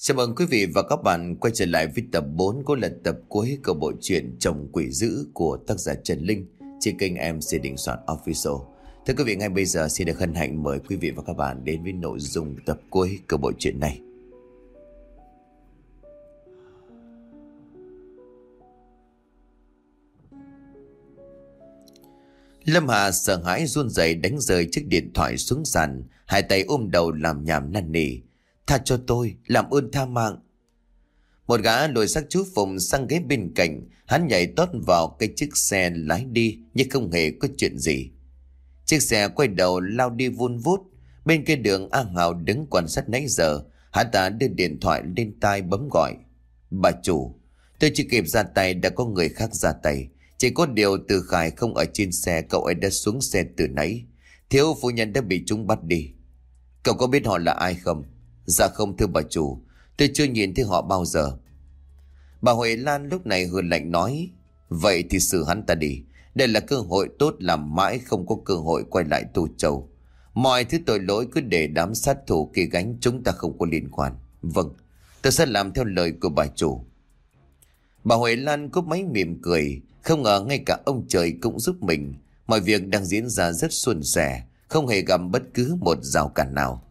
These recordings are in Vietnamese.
Chào mừng quý vị và các bạn quay trở lại với tập 4 của lần tập cuối của bộ truyện Chồng Quỷ Dữ của tác giả Trần Linh trên kênh MC Đình Soạn Official. Thưa quý vị, ngay bây giờ xin được hân hạnh mời quý vị và các bạn đến với nội dung tập cuối của bộ truyện này. Lâm Hà sợ hãi run rẩy đánh rơi chiếc điện thoại xuống sàn, hai tay ôm đầu làm nhảm năn nỉ. Tha cho tôi, làm ơn tha mạng. Một gã lùi xác chú Phùng sang ghế bên cạnh, hắn nhảy tót vào cái chiếc xe lái đi nhưng không hề có chuyện gì. Chiếc xe quay đầu lao đi vun vút, bên kia đường A Hào đứng quan sát nãy giờ, hắn ta đưa điện thoại lên tai bấm gọi. Bà chủ, tôi chỉ kịp ra tay đã có người khác ra tay. Chỉ có điều từ Khải không ở trên xe cậu ấy đã xuống xe từ nãy. Thiếu phu nhân đã bị chúng bắt đi. Cậu có biết họ là ai không? Dạ không thưa bà chủ, tôi chưa nhìn thấy họ bao giờ. Bà Huệ Lan lúc này hừ lạnh nói, vậy thì xử hắn ta đi. Đây là cơ hội tốt làm mãi không có cơ hội quay lại tù châu. Mọi thứ tội lỗi cứ để đám sát thủ kia gánh chúng ta không có liên quan. Vâng, tôi sẽ làm theo lời của bà chủ. Bà Huệ Lan cúp máy mỉm cười, không ngờ ngay cả ông trời cũng giúp mình. Mọi việc đang diễn ra rất suôn sẻ, không hề gặp bất cứ một rào cản nào.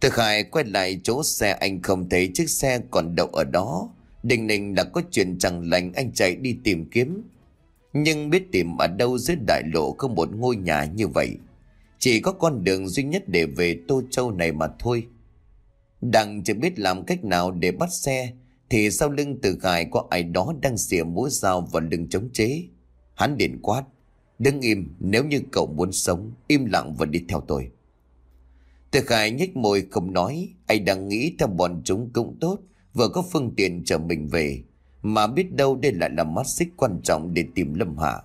Từ Hải quay lại chỗ xe anh không thấy chiếc xe còn đậu ở đó. Đình ninh đã có chuyện chẳng lành anh chạy đi tìm kiếm. Nhưng biết tìm ở đâu dưới đại lộ không một ngôi nhà như vậy. Chỉ có con đường duy nhất để về Tô Châu này mà thôi. Đằng chỉ biết làm cách nào để bắt xe thì sau lưng từ Khải có ai đó đang xỉa mũi dao vào lưng chống chế. Hắn điện quát. Đứng im nếu như cậu muốn sống, im lặng và đi theo tôi. Từ Khải nhếch môi không nói, anh đang nghĩ theo bọn chúng cũng tốt, vừa có phương tiện chở mình về. Mà biết đâu đây lại là mắt xích quan trọng để tìm Lâm Hạ.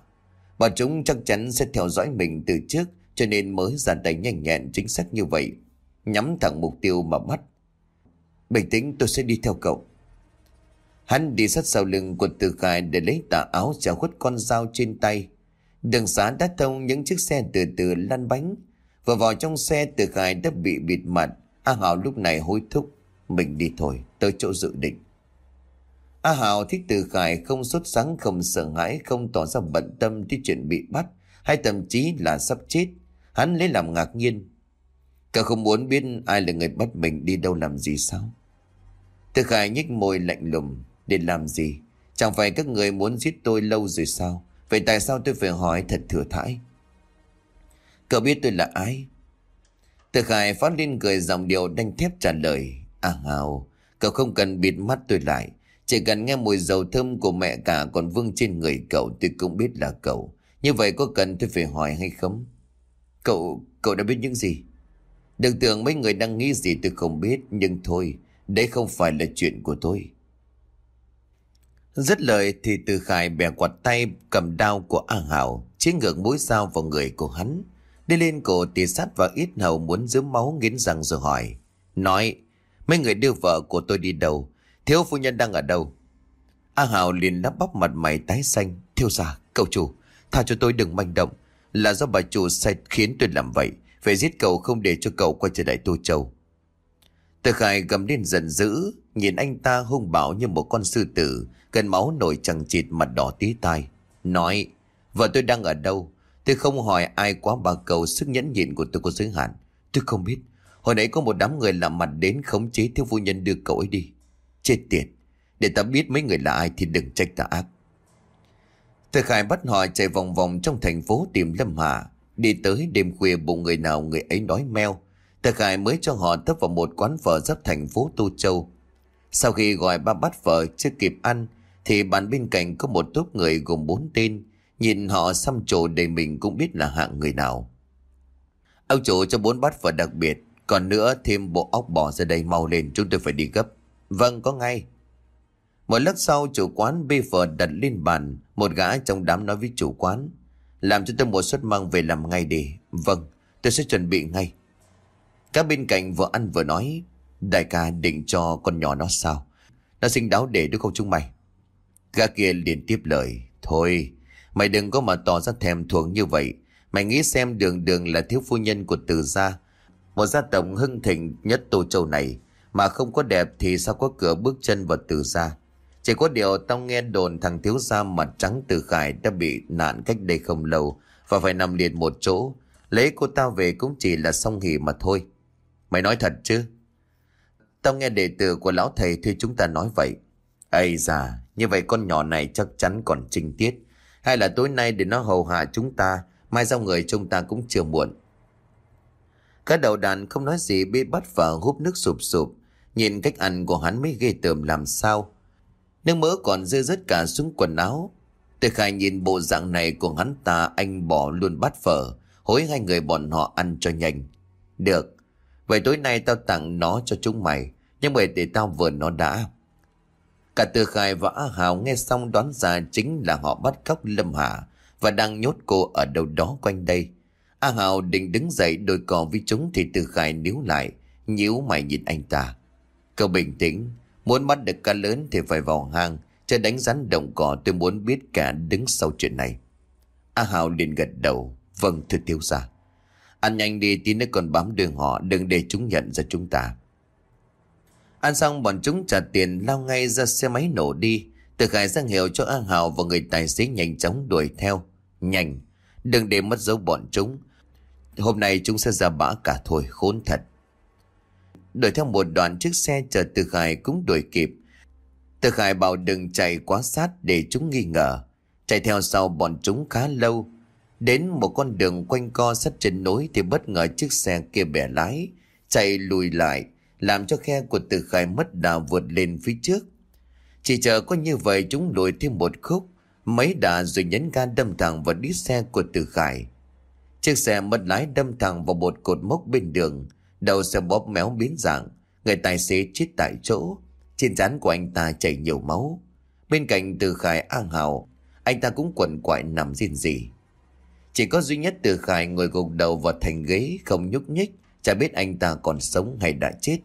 Bọn chúng chắc chắn sẽ theo dõi mình từ trước, cho nên mới ra tay nhanh nhẹn chính xác như vậy. Nhắm thẳng mục tiêu mà bắt. Bình tĩnh tôi sẽ đi theo cậu. Hắn đi sát sau lưng của Từ Khải để lấy tà áo trả khuất con dao trên tay. Đường xá đã thông những chiếc xe từ từ lăn bánh. Vừa vào trong xe Từ Khải đã bị bịt mặt. A Hảo lúc này hối thúc. Mình đi thôi, tới chỗ dự định. A Hảo thích Từ Khải không sốt sáng, không sợ hãi, không tỏ ra bận tâm tới chuyện bị bắt, hay thậm chí là sắp chết. Hắn lấy làm ngạc nhiên. cả không muốn biết ai là người bắt mình đi đâu làm gì sao? Từ Khải nhếch môi lạnh lùng. Để làm gì? Chẳng phải các người muốn giết tôi lâu rồi sao? Vậy tại sao tôi phải hỏi thật thừa thãi? Cậu biết tôi là ai? Từ Khải phát lên cười dòng điệu đanh thép trả lời. À hào, cậu không cần bịt mắt tôi lại. Chỉ cần nghe mùi dầu thơm của mẹ cả còn vương trên người cậu tôi cũng biết là cậu. Như vậy có cần tôi phải hỏi hay không? Cậu, cậu đã biết những gì? Đừng tưởng mấy người đang nghĩ gì tôi không biết, nhưng thôi, đấy không phải là chuyện của tôi. Rất lời thì từ khải bẻ quạt tay cầm đao của A Hảo, chế ngược mũi dao vào người của hắn. Đi lên cổ tì sát vào ít hầu muốn giữ máu nghiến răng rồi hỏi. Nói, mấy người đưa vợ của tôi đi đâu? Thiếu phu nhân đang ở đâu? A Hào liền lắp bắp mặt mày tái xanh. Thiếu gia, cậu chủ, tha cho tôi đừng manh động. Là do bà chủ sai khiến tôi làm vậy. Phải giết cậu không để cho cậu quay trở lại Tô Châu. Từ Khải gầm lên giận dữ, nhìn anh ta hung bạo như một con sư tử, cơn máu nổi chẳng chịt mặt đỏ tí tai. Nói, vợ tôi đang ở đâu? Tôi không hỏi ai quá bà cầu sức nhẫn nhịn của tôi có giới hạn. Tôi không biết. Hồi nãy có một đám người làm mặt đến khống chế thiếu phu nhân đưa cậu ấy đi. Chết tiệt. Để ta biết mấy người là ai thì đừng trách ta ác. Thời Khải bắt họ chạy vòng vòng trong thành phố tìm Lâm Hà. Đi tới đêm khuya bụng người nào người ấy nói meo. Thời Khải mới cho họ tấp vào một quán phở giáp thành phố Tô Châu. Sau khi gọi ba bát phở chưa kịp ăn, thì bàn bên cạnh có một tốp người gồm bốn tên. Nhìn họ xăm trổ để mình cũng biết là hạng người nào. Ông chủ cho bốn bát phở đặc biệt. Còn nữa thêm bộ óc bò ra đây mau lên chúng tôi phải đi gấp. Vâng có ngay. Một lát sau chủ quán bê phở đặt lên bàn. Một gã trong đám nói với chủ quán. Làm cho tôi một suất mang về làm ngay đi. Vâng tôi sẽ chuẩn bị ngay. Các bên cạnh vừa ăn vừa nói. Đại ca định cho con nhỏ nó sao? Nó sinh đáo để đúng không chúng mày? Gã kia liền tiếp lời. Thôi, mày đừng có mà tỏ ra thèm thuồng như vậy. Mày nghĩ xem đường đường là thiếu phu nhân của từ gia. Một gia tộc hưng thịnh nhất Tô Châu này. Mà không có đẹp thì sao có cửa bước chân vào từ gia? Chỉ có điều tao nghe đồn thằng thiếu gia mặt trắng từ khải đã bị nạn cách đây không lâu, Và phải nằm liệt một chỗ Lấy cô ta về cũng chỉ là song hỉ mà thôi Mày nói thật chứ Tao nghe đệ tử của lão thầy thuê chúng ta nói vậy Ây già Như vậy con nhỏ này chắc chắn còn trinh tiết hay là tối nay để nó hầu hạ chúng ta, Mai giao người chúng ta cũng chưa muộn. Cả đầu đàn không nói gì bị bắt vào húp nước sụp sụp. Nhìn cách ăn của hắn mới ghê tởm làm sao. Nước mỡ còn rơi rớt cả xuống quần áo. Từ khai nhìn bộ dạng này của hắn ta, Anh bỏ luôn bát phở, Hối hai người bọn họ ăn cho nhanh. Được, Vậy tối nay tao tặng nó cho chúng mày, Nhưng mà để tao vừa nó đã. Cả Từ Khai và A Hào nghe xong đoán ra chính là họ bắt cóc Lâm Hà và đang nhốt cô ở đâu đó quanh đây. A Hào định đứng dậy đôi cò với chúng thì Từ Khai níu lại, nhíu mày nhìn anh ta. Cậu bình tĩnh, muốn bắt được cá lớn thì phải vào hang, chứ đánh rắn động cỏ tôi muốn biết cả đứng sau chuyện này. A Hào liền gật đầu, vâng thưa thiếu gia. Ăn nhanh đi tí nữa còn bám đường họ, đừng để chúng nhận ra chúng ta. Ăn xong bọn chúng trả tiền lao ngay ra xe máy nổ đi. Từ Khải ra hiệu cho An Hào và người tài xế nhanh chóng đuổi theo. Nhanh, đừng để mất dấu bọn chúng. Hôm nay chúng sẽ ra bã cả thôi, khốn thật. Đuổi theo một đoạn chiếc xe chờ Từ Khải cũng đuổi kịp. Từ Khải bảo đừng chạy quá sát để chúng nghi ngờ. Chạy theo sau bọn chúng khá lâu. Đến một con đường quanh co sắt trên núi thì bất ngờ chiếc xe kia bẻ lái. Chạy lùi lại làm cho khe của Từ Khải mất đà vượt lên phía trước. Chỉ chờ có như vậy chúng lùi thêm một khúc, mấy đà rồi nhấn ga đâm thẳng vào đít xe của Từ Khải. Chiếc xe mất lái đâm thẳng vào một cột mốc bên đường, đầu xe bóp méo biến dạng, người tài xế chết tại chỗ, trên trán của anh ta chảy nhiều máu. Bên cạnh Từ Khải an hào, anh ta cũng quẩn quại nằm riêng gì. Chỉ có duy nhất Từ Khải ngồi gục đầu vào thành ghế không nhúc nhích, Chả biết anh ta còn sống hay đã chết.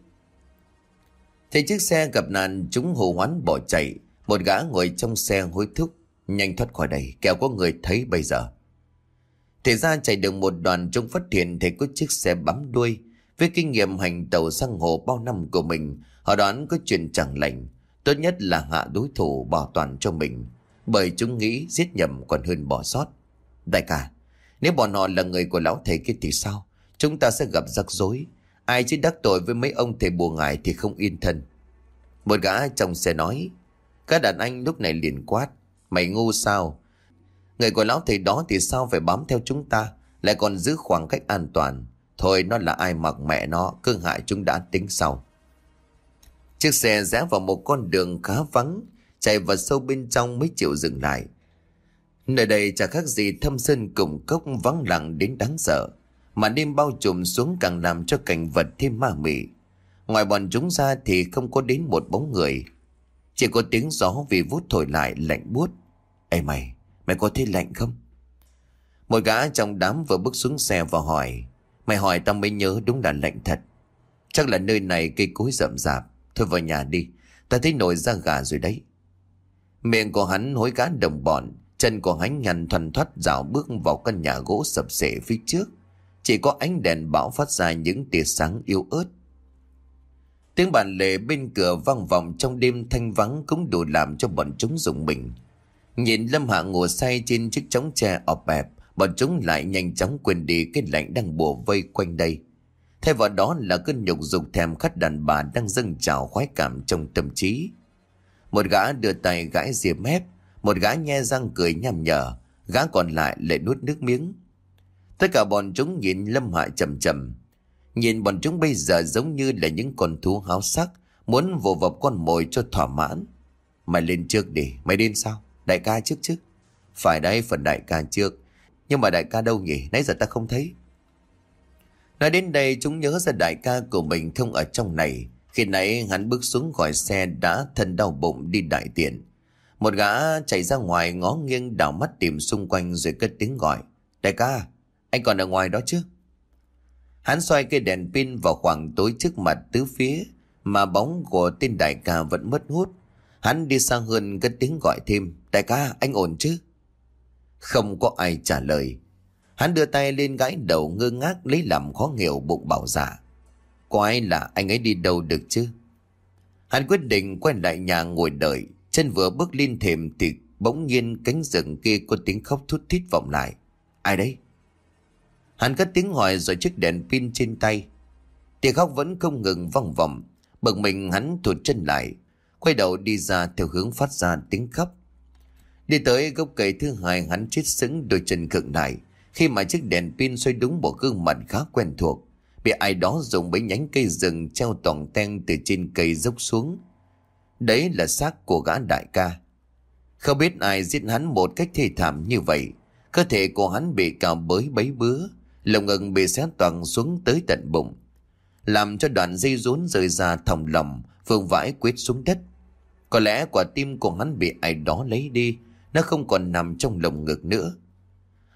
Thấy chiếc xe gặp nạn, chúng hồ hoán bỏ chạy. Một gã ngồi trong xe hối thúc, Nhanh thoát khỏi đây, kẻo có người thấy bây giờ. Thì ra chạy được một đoàn chúng phát hiện Thấy có chiếc xe bám đuôi. Với kinh nghiệm hành tàu sang hồ bao năm của mình, Họ đoán có chuyện chẳng lành. Tốt nhất là hạ đối thủ bảo toàn cho mình. Bởi chúng nghĩ giết nhầm còn hơn bỏ sót. Đại ca, Nếu bọn họ là người của lão thầy kia thì sao? Chúng ta sẽ gặp rắc rối. Ai chứ đắc tội với mấy ông thầy bùa ngài thì không yên thân. Một gã chồng xe nói, Các đàn anh lúc này liền quát, Mày ngu sao? Người của lão thầy đó thì sao phải bám theo chúng ta? Lại còn giữ khoảng cách an toàn. Thôi, nó là ai mặc mẹ nó Cương hại chúng đã tính sau. Chiếc xe rẽ vào một con đường khá vắng, Chạy vào sâu bên trong mới chịu dừng lại. Nơi đây chả khác gì thâm sơn cùng cốc vắng lặng đến đáng sợ mà đêm bao trùm xuống càng làm cho cảnh vật thêm ma mị. Ngoài bọn chúng ra thì không có đến một bóng người. Chỉ có tiếng gió vì vút thổi lại lạnh buốt. Ê mày, mày có thấy lạnh không? Một gã trong đám vừa bước xuống xe và hỏi. Mày hỏi tao mới nhớ đúng là lạnh thật. Chắc là nơi này cây cối rậm rạp. Thôi vào nhà đi, ta thấy nổi da gà rồi đấy. Miệng của hắn hối gã đồng bọn, chân của hắn nhằn thuần thoát dạo bước vào căn nhà gỗ sập sệ phía trước. Chỉ có ánh đèn bão phát ra những tia sáng yếu ớt. Tiếng bàn lề bên cửa vang vọng trong đêm thanh vắng cũng đủ làm cho bọn chúng rùng mình. Nhìn Lâm Hạ ngồi say trên chiếc trống tre ọp ẹp, bọn chúng lại nhanh chóng quên đi cái lạnh đang bùa vây quanh đây. Thay vào đó là cơn nhục dục thèm khát đàn bà đang dâng trào khoái cảm trong tâm trí. Một gã đưa tay gãi diệp mép, một gã nhe răng cười nhằm nhở, gã còn lại lại nuốt nước miếng. Tất cả bọn chúng nhìn Lâm Hạ chầm chầm. Nhìn bọn chúng bây giờ giống như là những con thú háo sắc, muốn vồ vập con mồi cho thỏa mãn. Mày lên trước đi, mày lên sao? Đại ca trước chứ? Phải đấy, phần đại ca trước. Nhưng mà đại ca đâu nhỉ? Nãy giờ ta không thấy. Nói đến đây chúng nhớ ra đại ca của mình không ở trong này. Khi nãy hắn bước xuống khỏi xe đã thân đau bụng đi đại tiện. Một gã chạy ra ngoài ngó nghiêng đảo mắt tìm xung quanh rồi cất tiếng gọi. Đại ca, anh còn ở ngoài đó chứ? Hắn xoay cây đèn pin vào khoảng tối trước mặt tứ phía mà bóng của tên đại ca vẫn mất hút. Hắn đi sang hơn cất tiếng gọi thêm. Đại ca, anh ổn chứ? Không có ai trả lời. Hắn đưa tay lên gãi đầu ngơ ngác lấy làm khó hiểu bụng bảo giả. Có ai là anh ấy đi đâu được chứ? Hắn quyết định quay lại nhà ngồi đợi. Chân vừa bước lên thềm thì bỗng nhiên cánh rừng kia có tiếng khóc thút thít vọng lại. Ai đấy? Hắn cất tiếng hỏi rồi chiếc đèn pin trên tay. Tiếng khóc vẫn không ngừng vang vọng. Bực mình hắn thụt chân lại. Quay đầu đi ra theo hướng phát ra tiếng khóc. Đi tới gốc cây thứ hai, hắn chết sững đôi chân cực lại. Khi mà chiếc đèn pin xoay đúng một gương mặt khá quen thuộc. Bị ai đó dùng mấy nhánh cây rừng treo toàn ten từ trên cây dốc xuống. Đấy là xác của gã đại ca. Không biết ai giết hắn một cách thê thảm như vậy. Cơ thể của hắn bị cào bới bấy bứa. Lồng ngực bị xé toàn xuống tới tận bụng. Làm cho đoạn dây rốn rơi ra thòng lòng, vương vãi quyết xuống đất. Có lẽ quả tim của hắn bị ai đó lấy đi, nó không còn nằm trong lồng ngực nữa.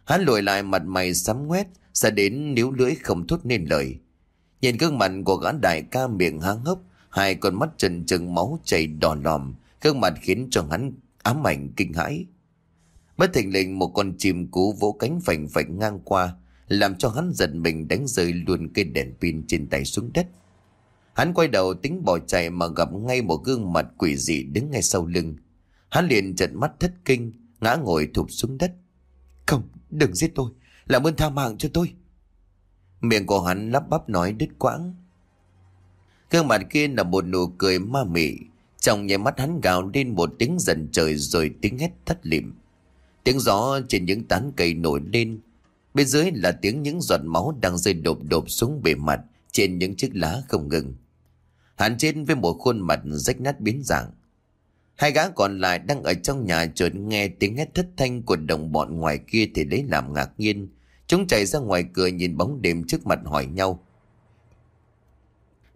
Hắn lùi lại mặt mày sắm ngoét, sẽ đến níu lưỡi không thốt nên lời. Nhìn gương mặt của gã đại ca miệng há hốc, hai con mắt trần trừng máu chảy đỏ lòm, gương mặt khiến cho hắn ám ảnh kinh hãi. Bất thình lình một con chim cú vỗ cánh phành phành ngang qua, làm cho hắn giật mình đánh rơi luôn cây đèn pin trên tay xuống đất. Hắn quay đầu tính bỏ chạy mà gặp ngay một gương mặt quỷ dị đứng ngay sau lưng. Hắn liền trợn mắt thất kinh, ngã ngồi thụp xuống đất. Không, đừng giết tôi, làm ơn tha mạng cho tôi. Miệng của hắn lắp bắp nói đứt quãng. Gương mặt kia là một nụ cười ma mị. Trong nháy mắt hắn gào lên một tiếng dần trời rồi tiếng hét thất liệm. Tiếng gió trên những tán cây nổi lên. Bên dưới là tiếng những giọt máu đang rơi đột đột xuống bề mặt trên những chiếc lá không ngừng. Hắn trên với một khuôn mặt rách nát biến dạng. Hai gã còn lại đang ở trong nhà chợt nghe tiếng hét thất thanh của đồng bọn ngoài kia thì lấy làm ngạc nhiên. Chúng chạy ra ngoài cửa nhìn bóng đêm trước mặt hỏi nhau.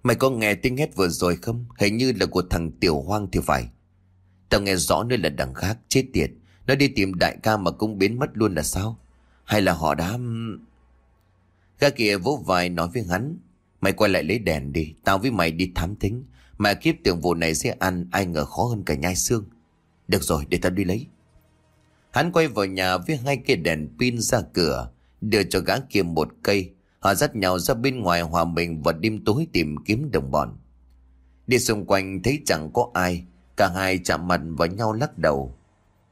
Mày có nghe tiếng hét vừa rồi không? Hình như là của thằng Tiểu Hoang thì phải. Tao nghe rõ nơi là đằng khác, chết tiệt. Nó đi tìm đại ca mà cũng biến mất luôn là sao? Hay là họ đã... Gã kia vỗ vai nói với hắn. Mày quay lại lấy đèn đi, tao với mày đi thám thính. Mà kiếp tưởng vụ này sẽ ăn, ai ngờ khó hơn cả nhai xương. Được rồi, để tao đi lấy. Hắn quay vào nhà với hai cây đèn pin ra cửa, đưa cho gã kia một cây. Họ dắt nhau ra bên ngoài hòa mình và đêm tối tìm kiếm đồng bọn. Đi xung quanh thấy chẳng có ai, cả hai chạm mặt vào nhau lắc đầu.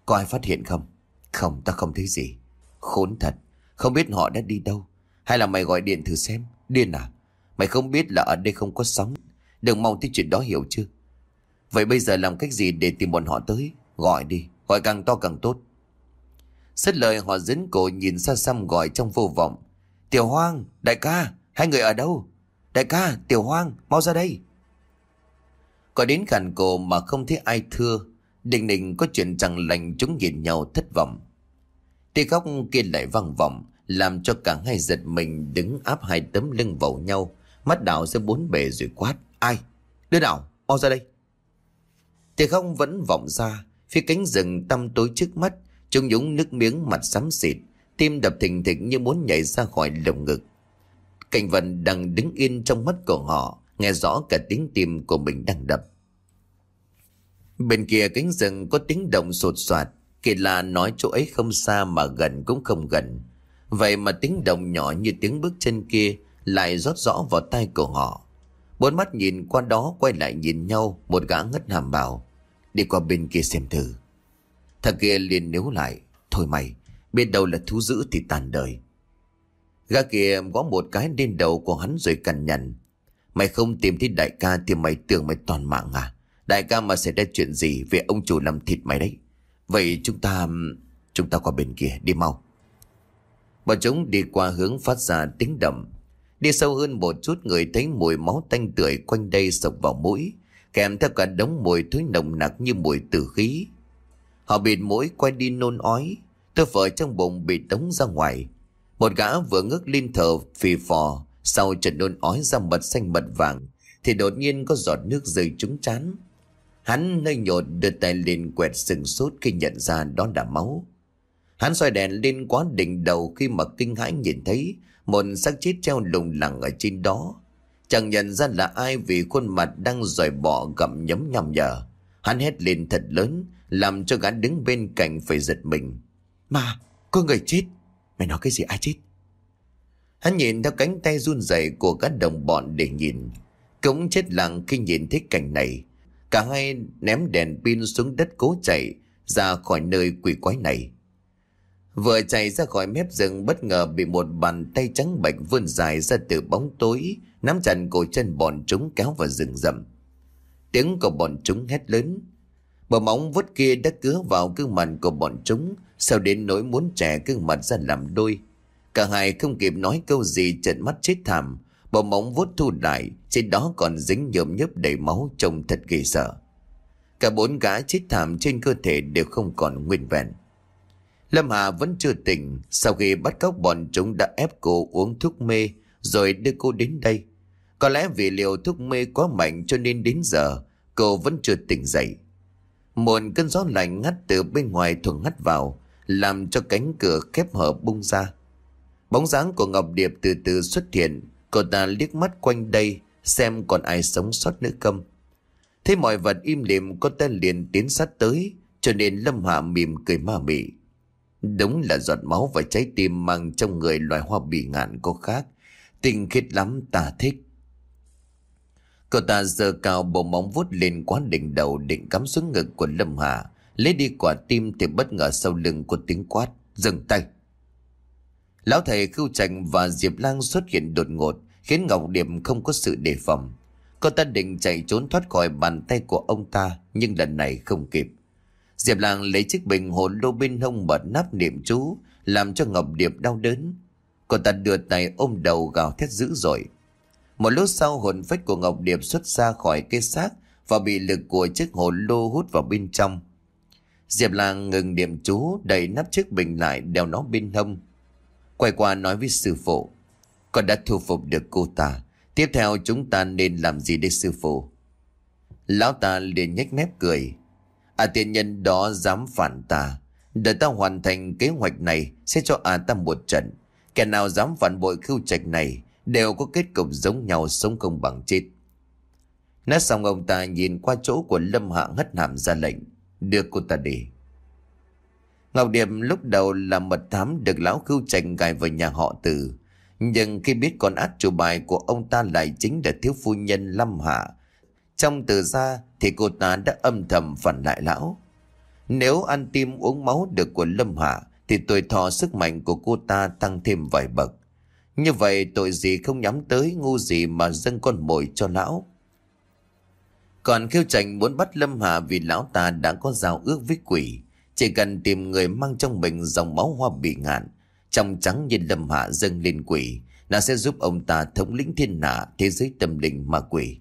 Có ai phát hiện không? Không, ta không thấy gì. Khốn thật, không biết họ đã đi đâu. Hay là mày gọi điện thử xem, điên à? Mày không biết là ở đây không có sóng. Đừng mong tới chuyện đó hiểu chưa? Vậy bây giờ làm cách gì để tìm bọn họ tới? Gọi đi, gọi càng to càng tốt. Xét lời họ dính cổ nhìn xa xăm gọi trong vô vọng. Tiểu Hoang, đại ca, hai người ở đâu? Đại ca, Tiểu Hoang, mau ra đây. Có đến khàn cổ mà không thấy ai thưa. Định định có chuyện chẳng lành chúng nhìn nhau thất vọng. Tiếng khóc kia lại vang vọng, làm cho cả hai giật mình đứng áp hai tấm lưng vào nhau, mắt đảo ra bốn bề rồi quát. Ai? Đứa nào? Mau ra đây. Tiếng khóc vẫn vọng ra, phía cánh rừng tăm tối trước mắt, trông nhúng nước miếng mặt xám xịt, tim đập thình thịch như muốn nhảy ra khỏi lồng ngực. Cảnh vận đang đứng yên trong mắt của họ, nghe rõ cả tiếng tim của mình đang đập. Bên kia cánh rừng có tiếng động sột soạt, kỳ lạ nói chỗ ấy không xa mà gần cũng không gần. Vậy mà tiếng động nhỏ như tiếng bước chân kia lại rót rõ vào tai của họ. Bốn mắt nhìn qua đó quay lại nhìn nhau, một gã ngất hàm bảo. Đi qua bên kia xem thử. Thằng kia liền níu lại. Thôi mày, biết đâu là thú dữ thì tàn đời. Gã kia có một cái lên đầu của hắn rồi cằn nhằn. Mày không tìm thấy đại ca thì mày tưởng mày toàn mạng à? Đại ca mà xảy ra chuyện gì về ông chủ làm thịt mày đấy. Vậy chúng ta... Chúng ta qua bên kia, đi mau. Bọn chúng đi qua hướng phát ra tiếng đậm. Đi sâu hơn một chút người thấy mùi máu tanh tưởi quanh đây sộc vào mũi. Kèm theo cả đống mùi thối nồng nặc như mùi tử khí. Họ bịt mũi quay đi nôn ói. Tôi phở trong bụng bị tống ra ngoài. Một gã vừa ngước lên thở phì phò. Sau trận nôn ói ra mật xanh mật vàng. Thì đột nhiên có giọt nước rơi trúng chán. Hắn nơi nhột đưa tay lên quẹt sừng sốt khi nhận ra đó là máu. Hắn xoay đèn lên quá đỉnh đầu khi mà kinh hãi nhìn thấy một xác chết treo lùng lẳng ở trên đó. Chẳng nhận ra là ai vì khuôn mặt đang dòi bỏ gặm nhấm nhằm nhở. Hắn hét lên thật lớn, làm cho gã đứng bên cạnh phải giật mình. Mà, có người chết. Mày nói cái gì ai chết? Hắn nhìn theo cánh tay run rẩy của các đồng bọn để nhìn. Cũng chết lặng khi nhìn thấy cảnh này. Cả hai ném đèn pin xuống đất cố chạy ra khỏi nơi quỷ quái này. Vừa chạy ra khỏi mép rừng bất ngờ bị một bàn tay trắng bạch vươn dài ra từ bóng tối, nắm chặt cổ chân bọn chúng kéo vào rừng rậm. Tiếng của bọn chúng hét lớn. Bờ móng vuốt kia đã cứa vào gương mặt của bọn chúng, sau đến nỗi muốn trẻ gương mặt ra làm đôi. Cả hai không kịp nói câu gì trợn mắt chết thảm, bộ móng vuốt thu lại, trên đó còn dính nhộm nhớp đầy máu trông thật ghê sợ. Cả bốn gã chết thảm trên cơ thể đều không còn nguyên vẹn. Lâm Hà vẫn chưa tỉnh, sau khi bắt cóc bọn chúng đã ép cô uống thuốc mê rồi đưa cô đến đây. Có lẽ vì liều thuốc mê quá mạnh cho nên đến giờ cô vẫn chưa tỉnh dậy. Một cơn gió lạnh ngắt từ bên ngoài thuận ngắt vào, làm cho cánh cửa khép hở bung ra. Bóng dáng của Ngọc Điệp từ từ xuất hiện, cô ta liếc mắt quanh đây xem còn ai sống sót nữa không. Thấy mọi vật im lìm cô ta liền tiến sát tới, cho nên Lâm Hạ mỉm cười ma mị. Đúng là giọt máu và trái tim mang trong người loài hoa bị ngạn có khác. Tinh khiết lắm ta thích. Cậu ta giơ cao bộ móng vuốt lên quá đỉnh đầu định cắm xuống ngực của Lâm Hà. Lấy đi quả tim thì bất ngờ sau lưng của tiếng quát. Dừng tay. Lão thầy Khưu Trạch và Diệp Lang xuất hiện đột ngột, khiến Ngọc Điệp không có sự đề phòng. Cô ta định chạy trốn thoát khỏi bàn tay của ông ta, nhưng lần này không kịp. Diệp Lang lấy chiếc bình hồn lô bên hông bật nắp niệm chú, làm cho Ngọc Điệp đau đớn. Cô ta đưa tay ôm đầu gào thét dữ dội. Một lúc sau, hồn phách của Ngọc Điệp xuất ra khỏi cái xác và bị lực của chiếc hồn lô hút vào bên trong. Diệp Lang ngừng niệm chú, đẩy nắp chiếc bình lại đeo nó bên hông. Quay qua nói với sư phụ. Con đã thu phục được cô ta. Tiếp theo chúng ta nên làm gì đây sư phụ? Lão ta liền nhếch mép cười. À tiền nhân đó dám phản ta. Đợi ta hoàn thành kế hoạch này, sẽ cho à ta một trận. Kẻ nào dám phản bội khưu trạch này, đều có kết cục giống nhau sống không bằng chết. Nói xong, ông ta nhìn qua chỗ của Lâm Hạ hất hàm ra lệnh. Đưa cô ta đi. Ngọc Điệp lúc đầu là mật thám được lão khưu trành gài vào nhà họ từ. Nhưng khi biết con át chủ bài của ông ta lại chính là thiếu phu nhân Lâm Hạ. Trong từ ra thì cô ta đã âm thầm phản lại lão. Nếu ăn tim uống máu được của Lâm Hạ thì tuổi thọ sức mạnh của cô ta tăng thêm vài bậc. Như vậy tội gì không nhắm tới ngu gì mà dâng con mồi cho lão. Còn khiêu trành muốn bắt Lâm Hà vì lão ta đã có giao ước với quỷ. Chỉ cần tìm người mang trong mình dòng máu hoa bị ngạn. Trong trắng như Lâm Hạ dâng lên quỷ. Nó sẽ giúp ông ta thống lĩnh thiên hạ, thế giới tâm linh ma quỷ.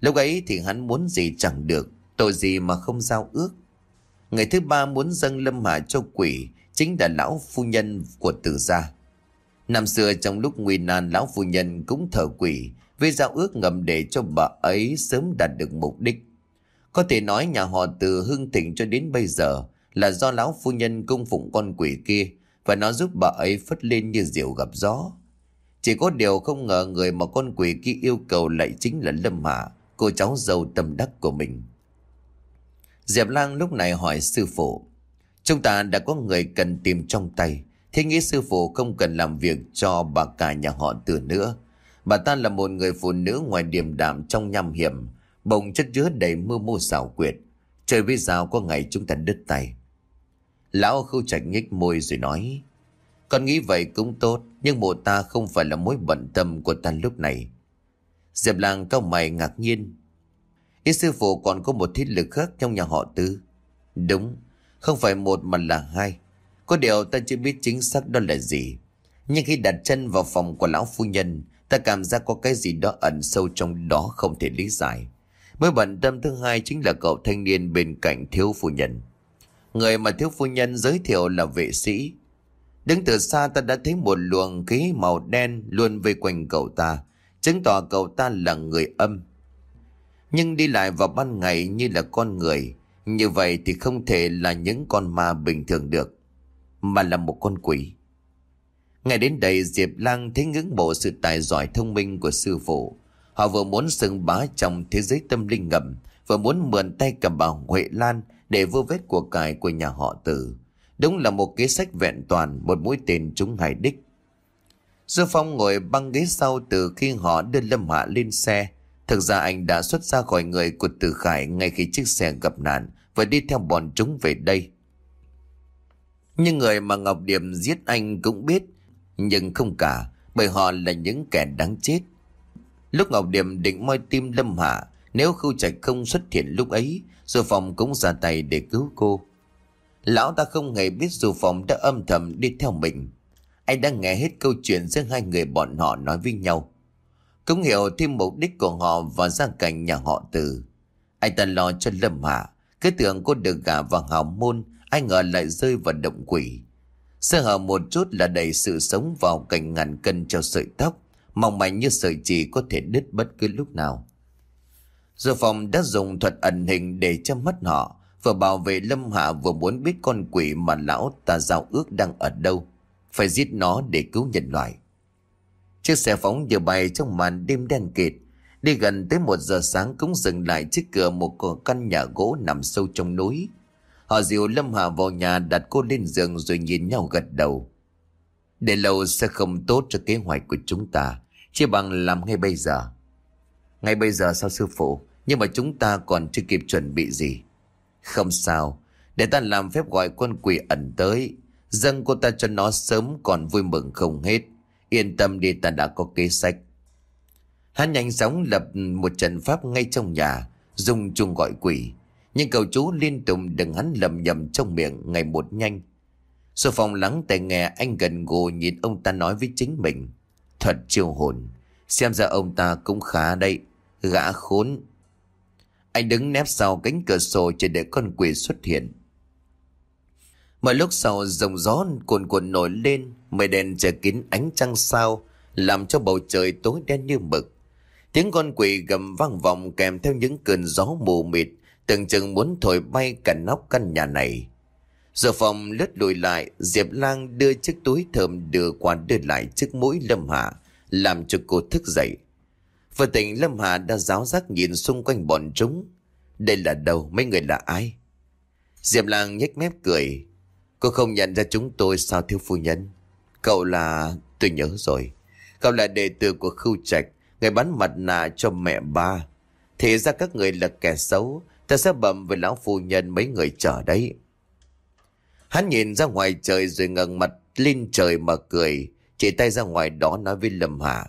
Lúc ấy thì hắn muốn gì chẳng được. Tội gì mà không giao ước. ngày thứ ba muốn dâng Lâm hạ cho quỷ, chính là lão phu nhân của tử gia. Năm xưa trong lúc nguy nan, lão phu nhân cũng thờ quỷ với giao ước ngầm để cho bà ấy sớm đạt được mục đích. Có thể nói nhà họ từ hưng thịnh cho đến bây giờ là do lão phu nhân cung phụng con quỷ kia và nó giúp bà ấy phất lên như diều gặp gió. Chỉ có điều không ngờ người mà con quỷ kia yêu cầu lại chính là Lâm Hạ, cô cháu giàu tâm đắc của mình. Diệp Lang lúc này hỏi sư phụ, chúng ta đã có người cần tìm trong tay, Thế nghĩ sư phụ không cần làm việc cho bà cả nhà họ từ nữa. Bà ta là một người phụ nữ ngoài điềm đạm trong nham hiểm, bồng chất chứa đầy mưa mô xảo quyệt. Trời biết sao có ngày chúng ta đứt tay. Lão khâu trạch nhếch môi rồi nói, Con nghĩ vậy cũng tốt, nhưng bộ ta không phải là mối bận tâm của ta lúc này. Diệp làng cao mày ngạc nhiên. Ý sư phụ còn có một thiết lực khác trong nhà họ tư. Đúng, không phải một mà là hai. Có điều ta chưa biết chính xác đó là gì. Nhưng khi đặt chân vào phòng của lão phu nhân, ta cảm giác có cái gì đó ẩn sâu trong đó không thể lý giải. Mới bận tâm thứ hai chính là cậu thanh niên bên cạnh thiếu phu nhân. Người mà thiếu phu nhân giới thiệu là vệ sĩ. Đứng từ xa ta đã thấy một luồng khí màu đen luôn vây quanh cậu ta, chứng tỏ cậu ta là người âm. Nhưng đi lại vào ban ngày như là con người, như vậy thì không thể là những con ma bình thường được mà là một con quỷ. Ngày đến đây Diệp Lang thấy ngưỡng bộ sự tài giỏi thông minh của sư phụ. Họ vừa muốn sừng bá trong thế giới tâm linh ngầm, vừa muốn mượn tay cầm bà Huệ Lan để vô vết của cải của nhà họ tử. Đúng là một kế sách vẹn toàn, một mũi tên trúng hải đích. Dư Phong ngồi băng ghế sau từ khi họ đưa Lâm Hạ lên xe. Thực ra anh đã xuất ra khỏi người của Tử Khải ngay khi chiếc xe gặp nạn và đi theo bọn chúng về đây. Nhưng người mà Ngọc Điềm giết anh cũng biết, nhưng không cả, bởi họ là những kẻ đáng chết. Lúc Ngọc Điềm định moi tim Lâm Hạ, nếu Khưu Trạch không xuất hiện lúc ấy, dù Phòng cũng ra tay để cứu cô. Lão ta không hề biết Dù Phòng đã âm thầm đi theo mình. Anh đã nghe hết câu chuyện giữa hai người bọn họ nói với nhau. Cũng hiểu thêm mục đích của họ và gia cảnh nhà họ từ. Anh ta lo cho Lâm Hạ. cứ tưởng cô được gả vào hào môn, anh ngờ lại rơi vào động quỷ. Sơ hở một chút là đẩy sự sống vào cảnh ngàn cân cho sợi tóc, mong manh như sợi chỉ có thể đứt bất cứ lúc nào. Giờ phòng đã dùng thuật ẩn hình để chăm mắt họ, vừa bảo vệ Lâm Hạ vừa muốn biết con quỷ mà lão ta giao ước đang ở đâu. Phải giết nó để cứu nhân loại. Chiếc xe phóng vừa bay trong màn đêm đen kịt. Đi gần tới một giờ sáng cũng dừng lại trước cửa một căn nhà gỗ nằm sâu trong núi. Họ dìu Lâm hạ vào nhà đặt cô lên giường rồi nhìn nhau gật đầu. Để lâu sẽ không tốt cho kế hoạch của chúng ta. Chỉ bằng làm ngay bây giờ. Ngay bây giờ sao sư phụ? Nhưng mà chúng ta còn chưa kịp chuẩn bị gì. Không sao. Để ta làm phép gọi con quỷ ẩn tới. Dâng cô ta cho nó sớm còn vui mừng không hết. Yên tâm đi, ta đã có kế sách. Hắn nhanh chóng lập một trận pháp ngay trong nhà. Dùng chung gọi quỷ. Nhưng cầu chú liên tục đừng hắn lầm nhầm trong miệng ngày một nhanh. Số phòng lắng tai nghe anh gần gù nhìn ông ta nói với chính mình. Thật chiêu hồn. Xem ra ông ta cũng khá đây. Gã khốn. Anh đứng nép sau cánh cửa sổ chờ để con quỷ xuất hiện. Một lúc sau dòng gió cuồn cuộn nổi lên, mây đèn che kín ánh trăng sao, làm cho bầu trời tối đen như mực. Tiếng con quỷ gầm vang vọng kèm theo những cơn gió mù mịt, tưởng chừng muốn thổi bay cả nóc căn nhà này. Giờ phòng lướt lùi lại, Diệp Lang đưa chiếc túi thơm đưa qua đưa lại trước mũi Lâm Hạ, làm cho cô thức dậy. Vừa tỉnh Lâm Hà đã giáo giác nhìn xung quanh bọn chúng. Đây là đâu, mấy người là ai? Diệp Lang nhếch mép cười. Cô không nhận ra chúng tôi sao thiếu phu nhân? Cậu là... tôi nhớ rồi. Cậu là đệ tử của Khưu Trạch, người bán mặt nạ cho mẹ ba. Thì ra các người là kẻ xấu, ta sẽ bẩm với lão phu nhân mấy người chờ đấy. Hắn nhìn ra ngoài trời rồi ngẩng mặt lên trời mà cười, chỉ tay ra ngoài đó nói với Lâm Hạ.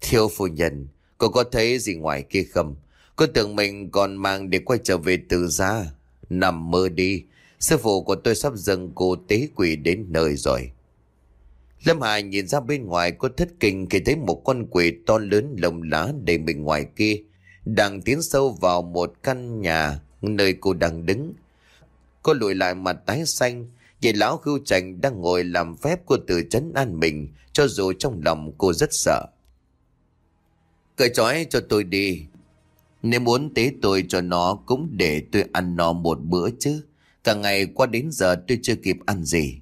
Thiếu phu nhân, cô có thấy gì ngoài kia không? Cô tưởng mình còn mang để quay trở về từ gia. Nằm mơ đi, sư phụ của tôi sắp dâng cô tế quỷ đến nơi rồi. Lâm Hà nhìn ra bên ngoài có thất kinh khi thấy một con quỷ to lớn lồng lá đầy mình ngoài kia đang tiến sâu vào một căn nhà nơi cô đang đứng. Cô lùi lại mặt tái xanh, vậy lão khưu trành đang ngồi làm phép của từ chấn an mình, cho dù trong lòng cô rất sợ. Cởi trói cho tôi đi. Nếu muốn tế tôi cho nó cũng để tôi ăn nó một bữa chứ. Cả ngày qua đến giờ tôi chưa kịp ăn gì.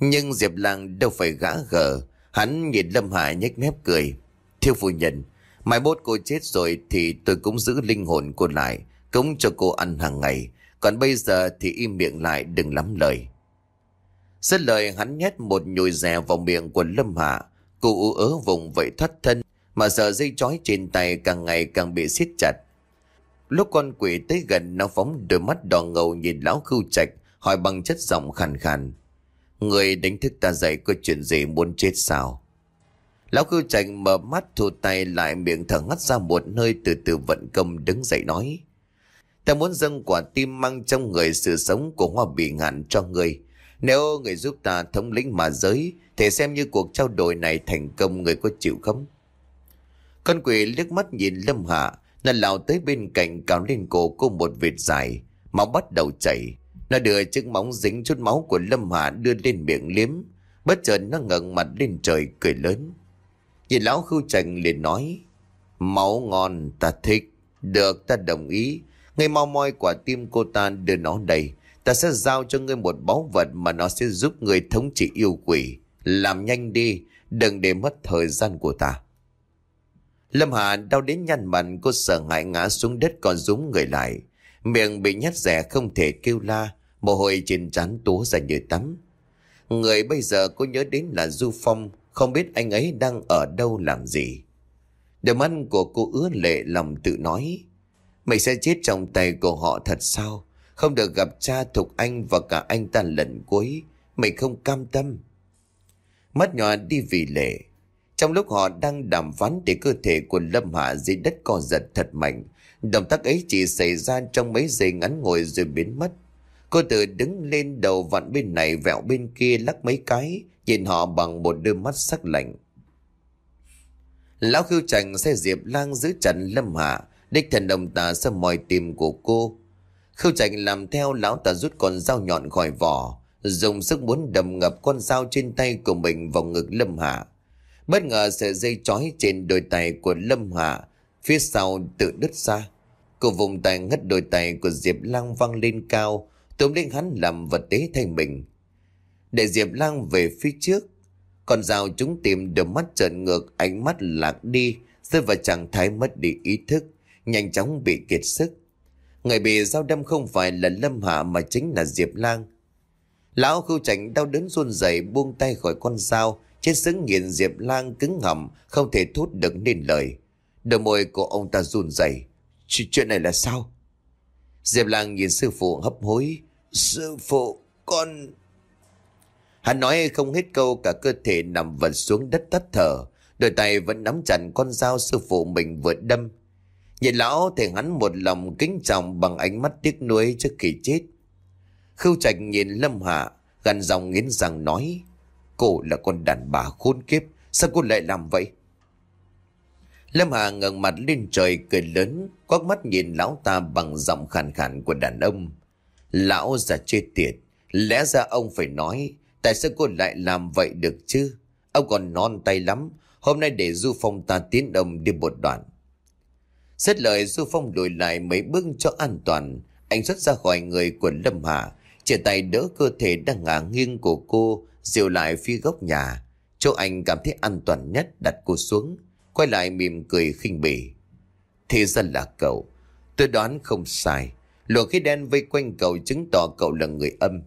Nhưng Diệp Lang đâu phải gã gờ. Hắn nhìn Lâm Hải nhếch mép cười. Thiếu phu nhân, Mai bốt cô chết rồi thì tôi cũng giữ linh hồn cô lại, cống cho cô ăn hàng ngày. Còn bây giờ thì im miệng lại đừng lắm lời. Rất lời hắn nhét một nhồi rè vào miệng của Lâm Hạ. Cô ú ớ vùng vậy thoát thân, mà giờ dây chói trên tay càng ngày càng bị siết chặt. Lúc con quỷ tới gần nó phóng đôi mắt đỏ ngầu nhìn lão khưu trạch, hỏi bằng chất giọng khàn khàn. Người đánh thức ta dậy có chuyện gì muốn chết sao? Lão khưu trạch mở mắt thu tay lại miệng thở ngắt ra một nơi từ từ vận công đứng dậy nói. Ta muốn dâng quả tim mang trong người sự sống của hoa bị ngạn cho người. Nếu người giúp ta thống lĩnh mà giới, thì xem như cuộc trao đổi này thành công người có chịu không? Con quỷ liếc mắt nhìn Lâm Hạ, nó lao tới bên cạnh cào lên cổ cô một vệt dài, máu bắt đầu chảy. Nó đưa chiếc móng dính chút máu của Lâm Hạ đưa lên miệng liếm. Bất chợt nó ngẩng mặt lên trời cười lớn. Nhìn lão khưu trành liền nói Máu ngon ta thích Được ta đồng ý ngay mau moi quả tim cô ta đưa nó đây. Ta sẽ giao cho ngươi một báu vật Mà nó sẽ giúp ngươi thống trị yêu quỷ. Làm nhanh đi, Đừng để mất thời gian của ta. Lâm Hà đau đến nhăn mặt, Cô sợ hãi ngã xuống đất còn rúng người lại. Miệng bị nhát rẻ không thể kêu la, Mồ hôi trên trán túa ra như tắm. Người bây giờ cô nhớ đến là Du Phong, không biết anh ấy đang ở đâu làm gì. Đôi mắt của cô ứa lệ lòng tự nói. Mày sẽ chết trong tay của họ thật sao? Không được gặp cha Thục Anh và cả anh ta lần cuối. Mày không cam tâm. Mắt nhỏ đi vì lệ. Trong lúc họ đang đàm phán thì cơ thể của Lâm Hạ dưới đất co giật thật mạnh. Động tác ấy chỉ xảy ra trong mấy giây ngắn ngồi rồi biến mất. Cô tự đứng lên đầu vặn bên này vẹo bên kia lắc mấy cái, nhìn họ bằng một đôi mắt sắc lạnh. Lão khiêu trành xe diệp lang giữ chặt Lâm Hạ, đích thần đồng tà sẽ mòi tim của cô. Khâu Trạch làm theo lão ta rút con dao nhọn khỏi vỏ, dùng sức muốn đầm ngập con dao trên tay của mình vào ngực Lâm Hạ. Bất ngờ sợi dây chói trên đôi tay của Lâm Hạ, phía sau tự đứt ra. Cô vùng tay ngất đôi tay của Diệp Lang văng lên cao, túm lên hắn làm vật tế thay mình. Để Diệp Lang về phía trước, con dao chúng tìm đôi mắt trợn ngược, ánh mắt lạc đi, rơi vào trạng thái mất đi ý thức, nhanh chóng bị kiệt sức. Người bị dao đâm không phải là Lâm Hạ mà chính là Diệp Lang. Lão khưu tránh đau đớn run rẩy buông tay khỏi con dao, chết sững nhìn Diệp Lang cứng ngầm không thể thốt được nên lời. Đôi môi của ông ta run rẩy. Chuyện này là sao? Diệp Lang nhìn sư phụ hấp hối. Sư phụ, con... Hắn nói không hết câu cả cơ thể nằm vật xuống đất tắt thở. Đôi tay vẫn nắm chặt con dao sư phụ mình vừa đâm. Nhìn lão thì hắn một lòng kính trọng bằng ánh mắt tiếc nuối trước khi chết. Khưu Trạch nhìn Lâm Hạ, gần dòng nghiến răng nói. Cô là con đàn bà khốn kiếp, sao cô lại làm vậy? Lâm Hà ngẩng mặt lên trời cười lớn, quắc mắt nhìn lão ta bằng giọng khàn khàn của đàn ông. Lão già chết tiệt, lẽ ra ông phải nói, tại sao cô lại làm vậy được chứ? Ông còn non tay lắm, hôm nay để Du Phong ta tiến ông đi một đoạn. Xét lời Du Phong lùi lại mấy bước cho an toàn, anh xuất ra khỏi người của Lâm Hà, chia tay đỡ cơ thể đang ngả nghiêng của cô, dìu lại phía góc nhà. Chỗ anh cảm thấy an toàn nhất đặt cô xuống, quay lại mỉm cười khinh bỉ. Thì ra là cậu, tôi đoán không sai. Luồng khí đen vây quanh cậu chứng tỏ cậu là người âm.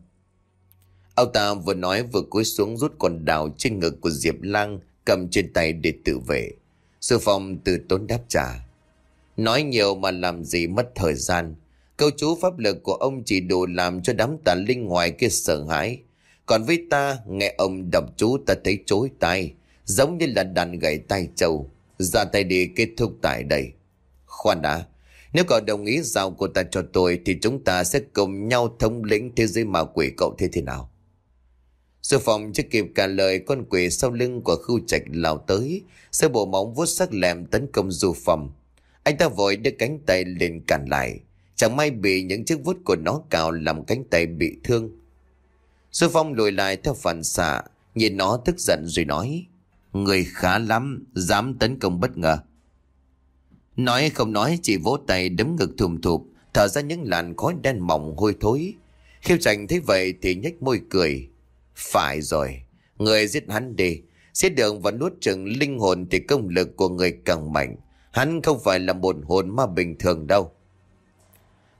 Ông ta vừa nói vừa cúi xuống rút con đào trên ngực của Diệp Lang cầm trên tay để tự vệ. Sư phong từ tốn đáp trả. Nói nhiều mà làm gì mất thời gian. Câu chú pháp lực của ông chỉ đủ làm cho đám tà linh ngoài kia sợ hãi. Còn với ta, nghe ông đọc chú ta thấy chối tay, giống như là đàn gãy tay trâu. Ra tay đi kết thúc tại đây. Khoan đã, nếu cậu đồng ý giao cô ta cho tôi thì chúng ta sẽ cùng nhau thống lĩnh thế giới ma quỷ cậu thế thế nào? Sư phòng chưa kịp cả lời con quỷ sau lưng của khu trạch lao tới, sơ bộ móng vuốt sắc lẹm tấn công du phòng. Anh ta vội đưa cánh tay lên cản lại, chẳng may bị những chiếc vút của nó cào làm cánh tay bị thương. Sư phong lùi lại theo phản xạ, nhìn nó tức giận rồi nói. Người khá lắm, dám tấn công bất ngờ. Nói không nói chỉ vỗ tay đấm ngực thùm thụp, thở ra những làn khói đen mỏng hôi thối. Khiêu Trành thấy vậy thì nhếch môi cười. Phải rồi, người giết hắn đi. Giết đường và nuốt chừng linh hồn thì công lực của người càng mạnh. Hắn không phải là một hồn ma bình thường đâu.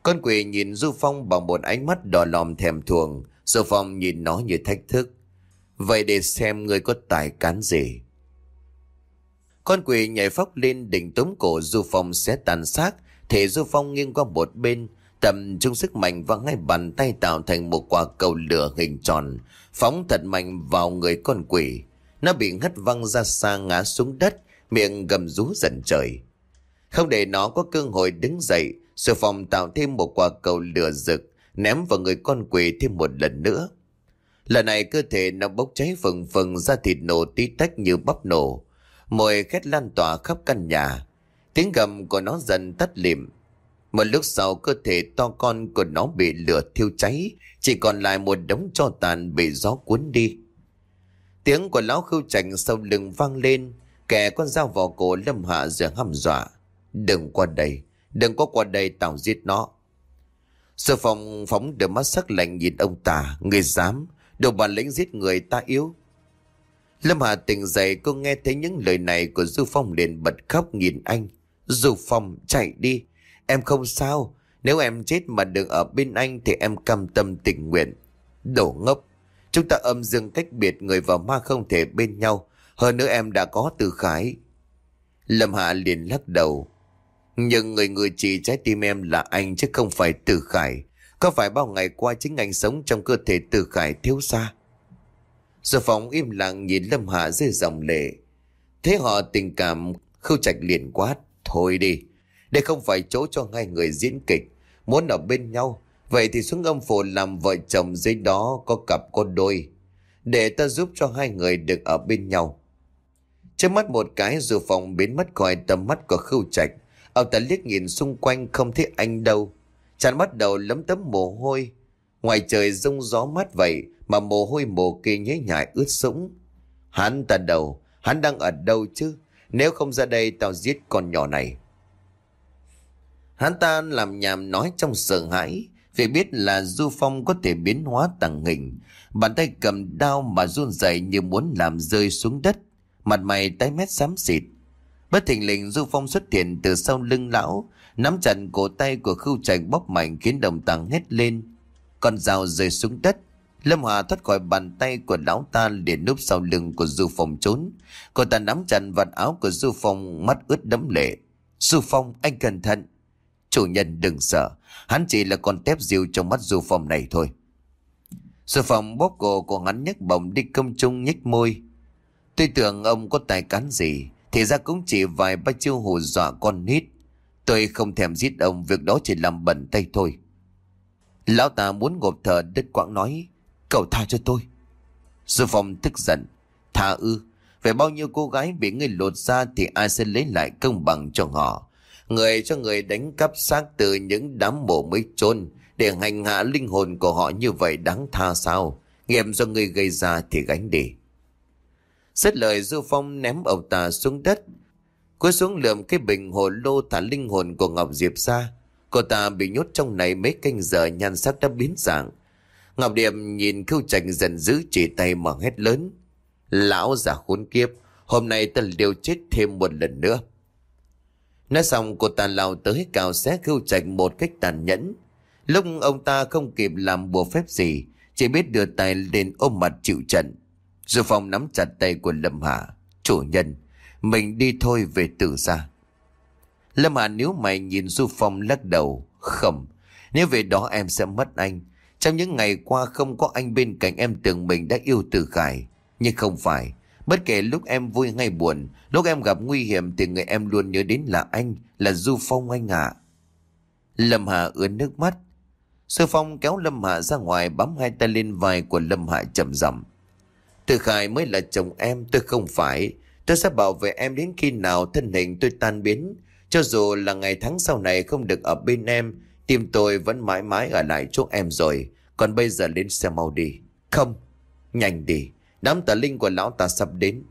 Con quỷ nhìn Du Phong bằng một ánh mắt đỏ lòm thèm thuồng. Du Phong nhìn nó như thách thức. Vậy để xem người có tài cán gì. Con quỷ nhảy phóc lên đỉnh tống cổ Du Phong sẽ tàn sát, thể Du Phong nghiêng qua một bên, tầm trung sức mạnh và ngay bàn tay tạo thành một quả cầu lửa hình tròn, phóng thật mạnh vào người con quỷ. Nó bị hất văng ra xa ngã xuống đất, miệng gầm rú dần trời. Không để nó có cơ hội đứng dậy, Sư Phong tạo thêm một quả cầu lửa rực, ném vào người con quỷ thêm một lần nữa. Lần này cơ thể nó bốc cháy phừng phừng ra thịt nổ tí tách như bắp nổ, mùi khét lan tỏa khắp căn nhà. Tiếng gầm của nó dần tắt lịm. Một lúc sau cơ thể to con của nó bị lửa thiêu cháy, chỉ còn lại một đống tro tàn bị gió cuốn đi. Tiếng của lão khưu trành sau lưng vang lên, kẻ con dao vào cổ lâm hạ giờ hăm dọa. Đừng qua đây, đừng có qua đây tao giết nó. Sư phòng phóng đôi mắt sắc lạnh nhìn ông ta, người dám, đồ bản lĩnh giết người ta yếu. Lâm Hà tỉnh dậy cô nghe thấy những lời này của Du Phong liền bật khóc nhìn anh. Du Phong chạy đi. Em không sao. Nếu em chết mà đừng ở bên anh thì em cam tâm tình nguyện. Đổ ngốc. Chúng ta âm dương cách biệt người và ma không thể bên nhau. Hơn nữa em đã có từ khái. Lâm Hạ liền lắc đầu. Nhưng người người chỉ trái tim em là anh chứ không phải Từ Khải. Có phải bao ngày qua chính anh sống trong cơ thể Từ Khải thiếu xa? giờ phòng im lặng nhìn Lâm Hạ dưới dòng lệ. Thế họ tình cảm khâu trạch liền quát. Thôi đi, đây không phải chỗ cho hai người diễn kịch. Muốn ở bên nhau, vậy thì xuống âm phủ làm vợ chồng dưới đó có cặp có đôi. Để ta giúp cho hai người được ở bên nhau. Trước mắt một cái dù phòng biến mất khỏi tầm mắt của khâu trạch. Ông ta liếc nhìn xung quanh không thấy anh đâu. chán bắt đầu lấm tấm mồ hôi. Ngoài trời rông gió mát vậy mà mồ hôi mồ kia nhế nhại ướt sũng. Hắn ta đầu, hắn đang ở đâu chứ? Nếu không ra đây tao giết con nhỏ này. Hắn ta làm nhảm nói trong sợ hãi. Vì biết là Du Phong có thể biến hóa tàng hình. Bàn tay cầm đao mà run rẩy như muốn làm rơi xuống đất. Mặt mày tái mét xám xịt. Bất thình lình Du Phong xuất hiện từ sau lưng lão. Nắm chặt cổ tay của khưu trạch bóp mạnh khiến đồng tàng hét lên. Con dao rơi xuống đất. Lâm Hòa thoát khỏi bàn tay của lão ta liền núp sau lưng của Du Phong trốn. Cô ta nắm chặt vạt áo của Du Phong, mắt ướt đẫm lệ. Du Phong, anh cẩn thận. Chủ nhân đừng sợ. Hắn chỉ là con tép diêu trong mắt Du Phong này thôi. Du Phong bóp cổ của hắn nhấc bổng đi công trung nhếch môi. Tôi tưởng ông có tài cán gì. Thì ra cũng chỉ vài ba chiêu hù dọa con nít. Tôi không thèm giết ông, Việc đó chỉ làm bẩn tay thôi. Lão ta muốn ngộp thở đứt quãng nói, Cậu tha cho tôi. Sư Phong tức giận, Tha ư? Về bao nhiêu cô gái bị người lột ra Thì ai sẽ lấy lại công bằng cho họ? Người cho người đánh cắp xác từ những đám mộ mới chôn, Để hành hạ linh hồn của họ như vậy đáng tha sao? Nghiệp do người gây ra thì gánh đi. Xét lời Du Phong ném ông ta xuống đất Cúi xuống lượm cái bình hồ lô thả linh hồn của Ngọc Diệp ra Cô ta bị nhốt trong này mấy canh giờ nhan sắc đã biến dạng Ngọc Điệp nhìn Khưu Trạch dần dữ chỉ tay mà hét lớn. Lão già khốn kiếp, hôm nay ta liều chết thêm một lần nữa. Nói xong cô ta lao tới cào xé Khưu Trạch một cách tàn nhẫn. Lúc ông ta không kịp làm bùa phép gì, chỉ biết đưa tay lên ôm mặt chịu trận. Dù phòng nắm chặt tay của Lâm Hà, Chủ nhân, mình đi thôi về tử ra. Lâm Hà nếu mày nhìn Du Phong lắc đầu. Không, nếu về đó em sẽ mất anh. Trong những ngày qua không có anh bên cạnh em tưởng mình đã yêu Từ Khải. Nhưng không phải. Bất kể lúc em vui hay buồn, lúc em gặp nguy hiểm thì người em luôn nhớ đến là anh, là Du Phong anh ạ. Lâm Hà ướn nước mắt. Sư Phong kéo Lâm Hạ ra ngoài bám hai tay lên vai của Lâm Hạ chậm rầm. Từ Khải mới là chồng em, tôi không phải. Tôi sẽ bảo vệ em đến khi nào thân hình tôi tan biến. Cho dù là ngày tháng sau này không được ở bên em, tim tôi vẫn mãi mãi ở lại chỗ em rồi. Còn bây giờ lên xe mau đi. Không, nhanh đi. Đám tà linh của lão ta sắp đến.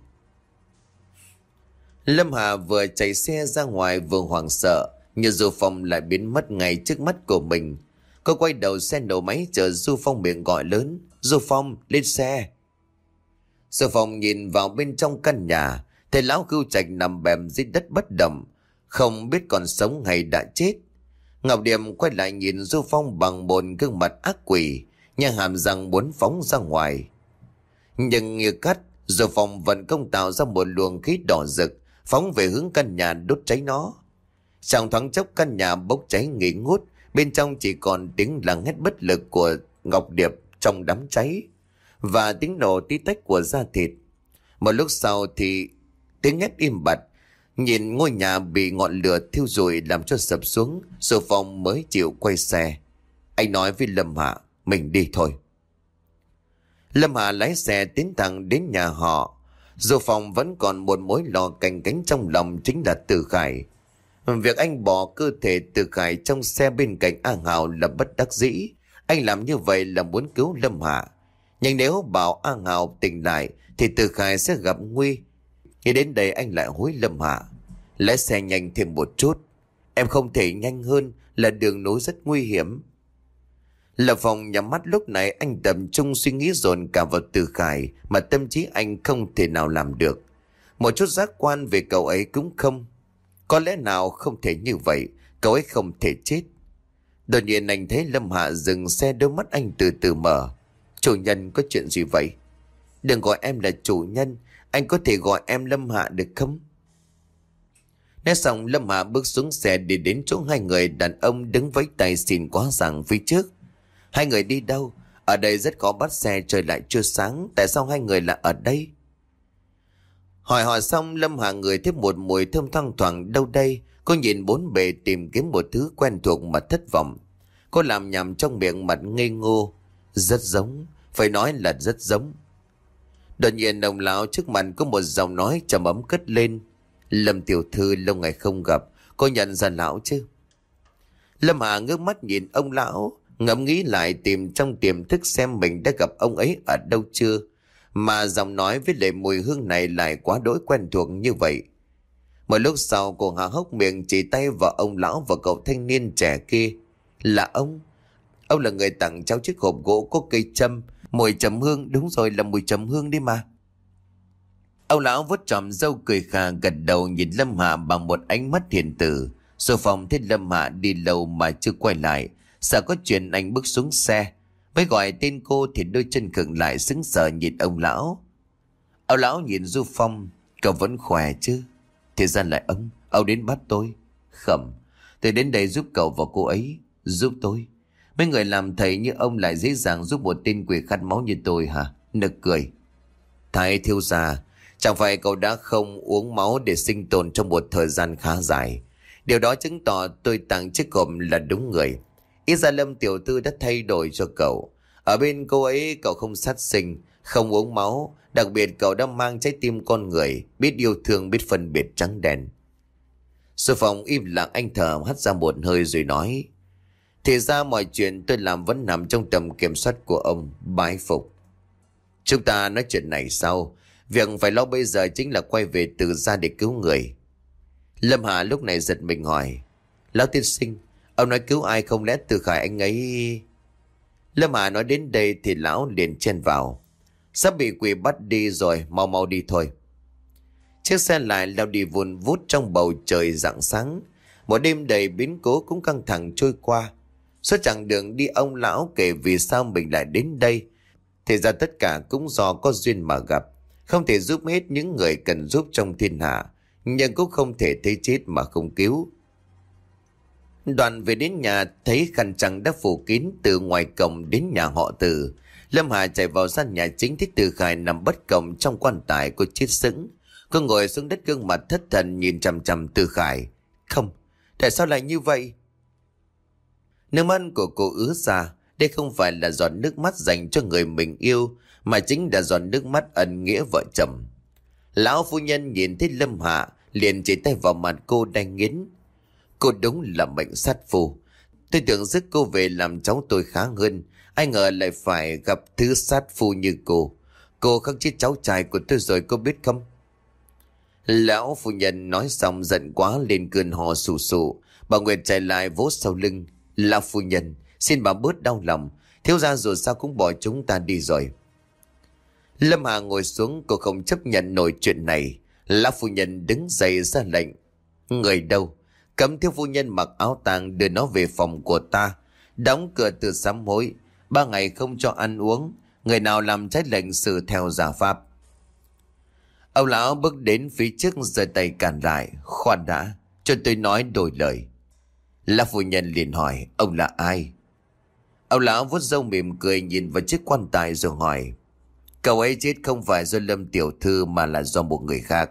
Lâm Hà vừa chạy xe ra ngoài vừa hoảng sợ. Nhưng Du Phong lại biến mất ngay trước mắt của mình. Cô quay đầu xe nổ máy chờ Du Phong miệng gọi lớn. Du Phong, lên xe. Du Phong nhìn vào bên trong căn nhà. Thấy lão cưu trạch nằm bèm dưới đất bất động. Không biết còn sống hay đã chết. Ngọc Điềm quay lại nhìn Du Phong bằng một gương mặt ác quỷ, nhà hàm răng muốn phóng ra ngoài. Nhưng như cắt, Du Phong vẫn công tạo ra một luồng khí đỏ rực, phóng về hướng căn nhà đốt cháy nó. Trong thoáng chốc căn nhà bốc cháy nghỉ ngút, bên trong chỉ còn tiếng lặng hét bất lực của Ngọc Điệp trong đám cháy, và tiếng nổ tí tách của da thịt. Một lúc sau thì tiếng hét im bặt, Nhìn ngôi nhà bị ngọn lửa thiêu rụi làm cho sập xuống, rồi Phong mới chịu quay xe. Anh nói với Lâm Hạ, mình đi thôi. Lâm Hạ lái xe tiến thẳng đến nhà họ. Dù Phong vẫn còn một mối lo canh cánh trong lòng chính là Từ Khải. Việc anh bỏ cơ thể Từ Khải trong xe bên cạnh A Hào là bất đắc dĩ. Anh làm như vậy là muốn cứu Lâm Hạ. Nhưng nếu bảo A Ngạo tỉnh lại thì Từ Khải sẽ gặp nguy Nghĩ đến đây anh lại hối Lâm Hạ. Lái xe nhanh thêm một chút. Em không thể nhanh hơn là đường nối rất nguy hiểm. Lập phòng nhắm mắt lúc này anh tập trung suy nghĩ dồn cả vào từ khải mà tâm trí anh không thể nào làm được. Một chút giác quan về cậu ấy cũng không. Có lẽ nào không thể như vậy, cậu ấy không thể chết. Đột nhiên anh thấy Lâm Hạ dừng xe đôi mắt anh từ từ mở. Chủ nhân có chuyện gì vậy? Đừng gọi em là chủ nhân, anh có thể gọi em Lâm Hạ được không? Nói xong Lâm Hạ bước xuống xe đi đến chỗ hai người đàn ông đứng với tay xin quá rằng phía trước. Hai người đi đâu? Ở đây rất khó bắt xe trời lại chưa sáng. Tại sao hai người lại ở đây? Hỏi hỏi xong Lâm Hạ người thấy một mùi thơm thoang thoảng đâu đây. Cô nhìn bốn bề tìm kiếm một thứ quen thuộc mà thất vọng. Cô làm nhầm trong miệng mặt ngây ngô. Rất giống. Phải nói là rất giống. Đột nhiên đồng lão trước mặt có một giọng nói trầm ấm cất lên. Lâm tiểu thư lâu ngày không gặp, cô nhận ra lão chứ? Lâm Hà ngước mắt nhìn ông lão, ngẫm nghĩ lại tìm trong tiềm thức xem mình đã gặp ông ấy ở đâu chưa. Mà giọng nói với lệ mùi hương này lại quá đối quen thuộc như vậy. Một lúc sau cô hạ hốc miệng chỉ tay vào ông lão và cậu thanh niên trẻ kia. Là ông. Ông là người tặng cháu chiếc hộp gỗ có cây châm, mùi trầm hương, đúng rồi là mùi trầm hương đi mà. Ông lão vuốt tròm dâu cười khà gật đầu nhìn Lâm Hạ bằng một ánh mắt hiền tử. Rồi phòng thấy Lâm Hạ đi lâu mà chưa quay lại. Sợ có chuyện anh bước xuống xe. Với gọi tên cô thì đôi chân khựng lại sững sờ nhìn ông lão. Ông lão nhìn Du Phong, cậu vẫn khỏe chứ? Thì ra lại ông, ông đến bắt tôi. Khẩm, tôi đến đây giúp cậu và cô ấy, giúp tôi. Mấy người làm thầy như ông lại dễ dàng giúp một tên quỷ khát máu như tôi hả? Nực cười. Thái thiếu già, Chẳng phải cậu đã không uống máu để sinh tồn trong một thời gian khá dài. Điều đó chứng tỏ tôi tặng chiếc hộp là đúng người. Ít ra lâm tiểu thư đã thay đổi cho cậu. Ở bên cô ấy cậu không sát sinh, không uống máu. Đặc biệt cậu đã mang trái tim con người, biết yêu thương, biết phân biệt trắng đen. Sư phòng im lặng anh thở hắt ra một hơi rồi nói. Thì ra mọi chuyện tôi làm vẫn nằm trong tầm kiểm soát của ông, bái phục. Chúng ta nói chuyện này sau, Việc phải lo bây giờ chính là quay về từ ra để cứu người. Lâm Hà lúc này giật mình hỏi. Lão tiên sinh, ông nói cứu ai không lẽ từ khải anh ấy... Lâm Hà nói đến đây thì lão liền chen vào. Sắp bị quỷ bắt đi rồi, mau mau đi thôi. Chiếc xe lại lao đi vùn vút trong bầu trời rạng sáng. Một đêm đầy biến cố cũng căng thẳng trôi qua. Suốt chặng đường đi ông lão kể vì sao mình lại đến đây. Thì ra tất cả cũng do có duyên mà gặp. Không thể giúp hết những người cần giúp trong thiên hạ, nhưng cũng không thể thấy chết mà không cứu. Đoàn về đến nhà thấy khăn trắng đã phủ kín từ ngoài cổng đến nhà họ từ. Lâm Hà chạy vào gian nhà chính thích từ khải nằm bất cổng trong quan tài của chết sững. Cô ngồi xuống đất gương mặt thất thần nhìn chằm chằm từ khải. Không, tại sao lại như vậy? Nước mắt của cô ứa ra, đây không phải là giọt nước mắt dành cho người mình yêu, mà chính là giọt nước mắt ẩn nghĩa vợ chồng. Lão phu nhân nhìn thấy Lâm Hạ, liền chỉ tay vào mặt cô đang nghiến. Cô đúng là mệnh sát phù. Tôi tưởng dứt cô về làm cháu tôi khá hơn, ai ngờ lại phải gặp thứ sát phu như cô. Cô khắc chết cháu trai của tôi rồi cô biết không? Lão phu nhân nói xong giận quá lên cơn hò sù sụ. Bà Nguyệt chạy lại vỗ sau lưng. Lão phu nhân, xin bà bớt đau lòng. Thiếu gia dù sao cũng bỏ chúng ta đi rồi. Lâm Hà ngồi xuống cô không chấp nhận nổi chuyện này. Lão phu nhân đứng dậy ra lệnh. Người đâu? Cấm thiếu phu nhân mặc áo tang đưa nó về phòng của ta. Đóng cửa từ sám hối. Ba ngày không cho ăn uống. Người nào làm trái lệnh xử theo giả pháp. Ông lão bước đến phía trước giơ tay cản lại. Khoan đã, cho tôi nói đổi lời. Lão phu nhân liền hỏi, ông là ai? Ông lão vuốt râu mỉm cười nhìn vào chiếc quan tài rồi hỏi. Cậu ấy chết không phải do Lâm Tiểu Thư mà là do một người khác.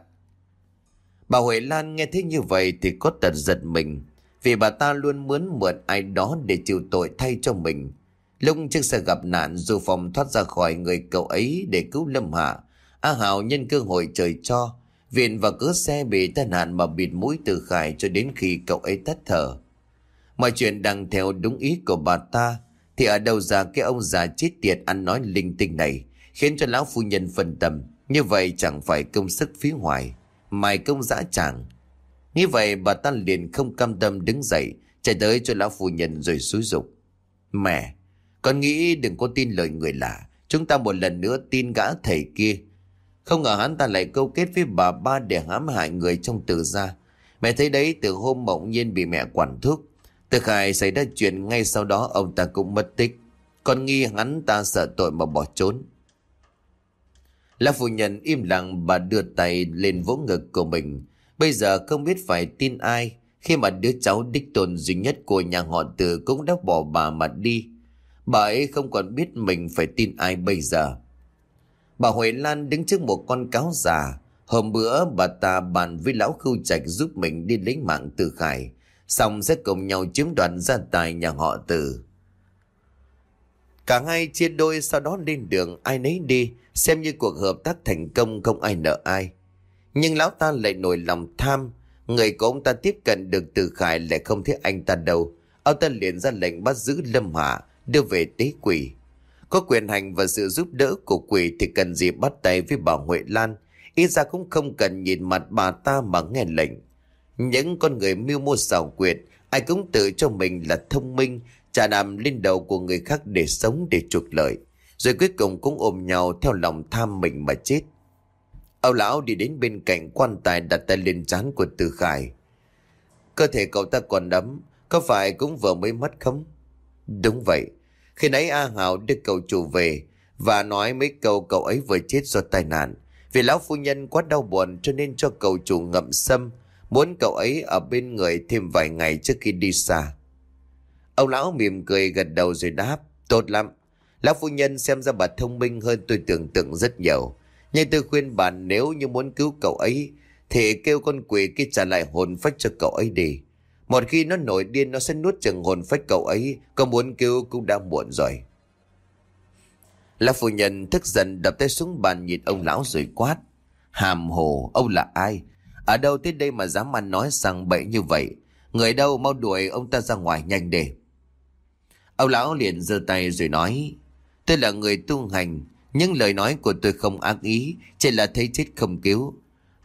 Bà Huệ Lan nghe thấy như vậy thì có tật giật mình. Vì bà ta luôn muốn mượn ai đó để chịu tội thay cho mình. Lúc chiếc xe gặp nạn dù phòng thoát ra khỏi người cậu ấy để cứu Lâm Hạ. A Hào nhân cơ hội trời cho. Viện và cớ xe bị tai nạn mà bịt mũi từ khải cho đến khi cậu ấy tắt thở. Mọi chuyện đang theo đúng ý của bà ta. Thì ở đâu ra cái ông già chết tiệt ăn nói linh tinh này khiến cho lão phu nhân phân tâm. Như vậy chẳng phải công sức phí hoài, mài công dã chàng? Như vậy bà ta liền không cam tâm đứng dậy, chạy tới cho lão phu nhân rồi xúi dục. Mẹ, con nghĩ đừng có tin lời người lạ, chúng ta một lần nữa tin gã thầy kia. Không ngờ hắn ta lại câu kết với bà ba để hãm hại người trong từ gia. Mẹ thấy đấy từ hôm mộng nhiên bị mẹ quản thúc. Từ khải xảy ra chuyện ngay sau đó ông ta cũng mất tích. Con nghi hắn ta sợ tội mà bỏ trốn. La Phụ nhân im lặng, bà đưa tay lên vỗ ngực của mình. Bây giờ không biết phải tin ai, khi mà đứa cháu đích tôn duy nhất của nhà họ Từ cũng đã bỏ bà mà đi. Bà ấy không còn biết mình phải tin ai bây giờ. Bà Huệ Lan đứng trước một con cáo già. Hôm bữa, bà ta bàn với lão khưu trạch giúp mình đi lấy mạng từ Khải. Xong sẽ cùng nhau chiếm đoạt gia tài nhà họ Từ. Cả hai chia đôi sau đó lên đường ai nấy đi, xem như cuộc hợp tác thành công không ai nợ ai. Nhưng lão ta lại nổi lòng tham, người của ông ta tiếp cận được từ Khải lại không thấy anh ta đâu. Ông ta liền ra lệnh bắt giữ Lâm Hạ, đưa về tế quỷ. Có quyền hành và sự giúp đỡ của quỷ thì cần gì bắt tay với bà Huệ Lan. Ít ra cũng không cần nhìn mặt bà ta mà nghe lệnh. Những con người mưu mô xảo quyệt, ai cũng tự cho mình là thông minh, trả đàm lên đầu của người khác để sống để chuộc lợi. Rồi cuối cùng cũng ôm nhau theo lòng tham mình mà chết. Âu lão đi đến bên cạnh quan tài đặt tay lên trán của Từ Khải. Cơ thể cậu ta còn đấm, có phải cũng vừa mới mất không? Đúng vậy. Khi nãy A Hảo đưa cậu chủ về và nói mấy câu cậu ấy vừa chết do tai nạn. Vì lão phu nhân quá đau buồn cho nên cho cậu chủ ngậm sâm, muốn cậu ấy ở bên người thêm vài ngày trước khi đi xa. Ông lão mỉm cười gật đầu rồi đáp, tốt lắm. Lão phu nhân xem ra bà thông minh hơn tôi tưởng tượng rất nhiều. Nhưng tôi khuyên bà nếu như muốn cứu cậu ấy, thì kêu con quỷ kia trả lại hồn phách cho cậu ấy đi. Một khi nó nổi điên nó sẽ nuốt chừng hồn phách cậu ấy, có muốn cứu cũng đã muộn rồi. Lão phu nhân thức giận đập tay xuống bàn nhìn ông lão rồi quát. Hàm hồ, ông là ai? Ở đâu tới đây mà dám ăn nói sằng bậy như vậy? Người đâu mau đuổi ông ta ra ngoài nhanh để. Ông lão liền giơ tay rồi nói. Tôi là người tu hành, nhưng lời nói của tôi không ác ý, chỉ là thấy chết không cứu.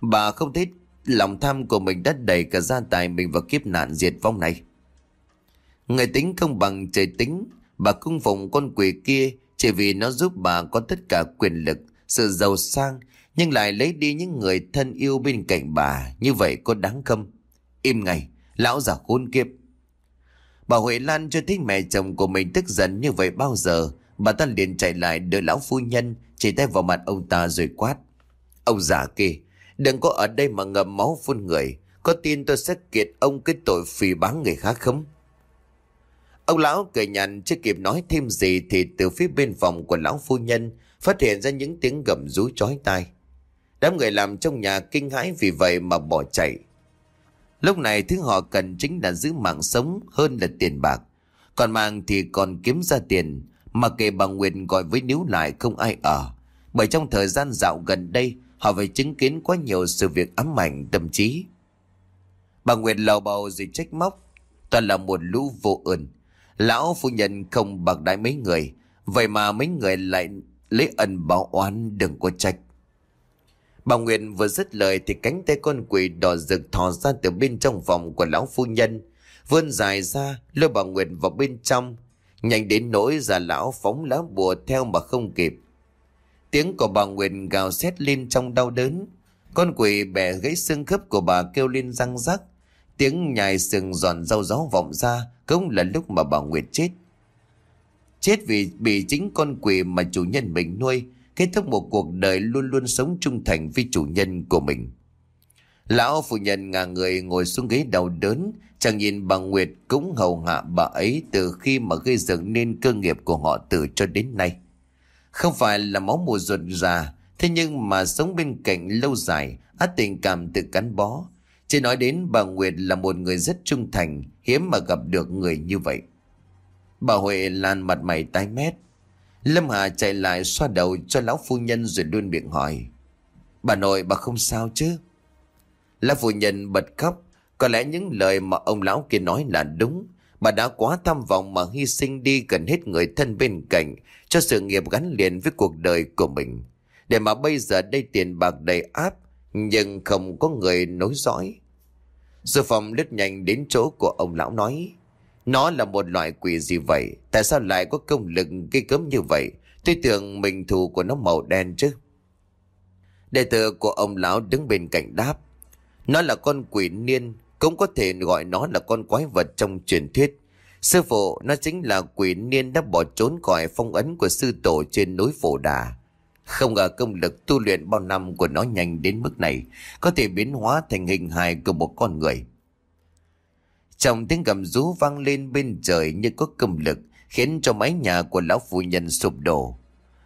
Bà không thích lòng tham của mình đã đẩy cả gia tài mình vào kiếp nạn diệt vong này. Người tính không bằng trời tính, bà cung phụng con quỷ kia chỉ vì nó giúp bà có tất cả quyền lực, sự giàu sang, nhưng lại lấy đi những người thân yêu bên cạnh bà, như vậy có đáng không? Im ngay, lão già khốn kiếp. Bà Huệ Lan cho thích mẹ chồng của mình tức giận như vậy bao giờ, bà ta liền chạy lại đỡ lão phu nhân, chỉ tay vào mặt ông ta rồi quát. Ông già kia, đừng có ở đây mà ngậm máu phun người, có tin tôi sẽ kiệt ông cái tội phỉ báng người khác không? Ông lão cười nhằn chưa kịp nói thêm gì thì từ phía bên phòng của lão phu nhân phát hiện ra những tiếng gầm rú chói tai. Đám người làm trong nhà kinh hãi vì vậy mà bỏ chạy. Lúc này thứ họ cần chính là giữ mạng sống hơn là tiền bạc. Còn mạng thì còn kiếm ra tiền, mà kể bà Nguyệt gọi với níu lại không ai ở. Bởi trong thời gian dạo gần đây, họ phải chứng kiến quá nhiều sự việc ám ảnh tâm trí. Bà Nguyệt lầu bầu rồi trách móc, toàn là một lũ vô ơn. Lão phu nhân không bạc đái mấy người, vậy mà mấy người lại lấy ân báo oán đừng có trách. Bà Nguyệt vừa dứt lời thì cánh tay con quỷ đỏ rực thò ra từ bên trong phòng của lão phu nhân. Vươn dài ra, lôi bà Nguyệt vào bên trong. Nhanh đến nỗi già lão phóng lá bùa theo mà không kịp. Tiếng của bà Nguyệt gào xét lên trong đau đớn. Con quỷ bẻ gãy xương khớp của bà kêu lên răng rắc. Tiếng nhài sừng giòn rau gió vọng ra cũng là lúc mà bà Nguyệt chết. Chết vì bị chính con quỷ mà chủ nhân mình nuôi kết thúc một cuộc đời luôn luôn sống trung thành với chủ nhân của mình. Lão phụ nhân ngả người ngồi xuống ghế đau đớn, chẳng nhìn bà Nguyệt cũng hầu hạ bà ấy từ khi mà gây dựng nên cơ nghiệp của họ từ cho đến nay. Không phải là máu mùa ruột già, thế nhưng mà sống bên cạnh lâu dài, át tình cảm tự gắn bó. Chỉ nói đến bà Nguyệt là một người rất trung thành, hiếm mà gặp được người như vậy. Bà Huệ làn mặt mày tái mét, Lâm Hà chạy lại xoa đầu cho lão phu nhân rồi đun miệng hỏi. Bà nội bà không sao chứ? Lão phu nhân bật khóc. Có lẽ những lời mà ông lão kia nói là đúng. Bà đã quá tham vọng mà hy sinh đi gần hết người thân bên cạnh cho sự nghiệp gắn liền với cuộc đời của mình. Để mà bây giờ đây tiền bạc đầy áp nhưng không có người nối dõi. Sư phòng lướt nhanh đến chỗ của ông lão nói. Nó là một loại quỷ gì vậy? Tại sao lại có công lực gây cấm như vậy? Tôi tưởng mình thù của nó màu đen chứ. Đệ tử của ông lão đứng bên cạnh đáp. Nó là con quỷ niên, cũng có thể gọi nó là con quái vật trong truyền thuyết. Sư phụ, nó chính là quỷ niên đã bỏ trốn khỏi phong ấn của sư tổ trên núi Phổ Đà. Không ngờ công lực tu luyện bao năm của nó nhanh đến mức này, có thể biến hóa thành hình hài của một con người. Trong tiếng gầm rú vang lên bên trời như có cầm lực, khiến cho mái nhà của lão phu nhân sụp đổ.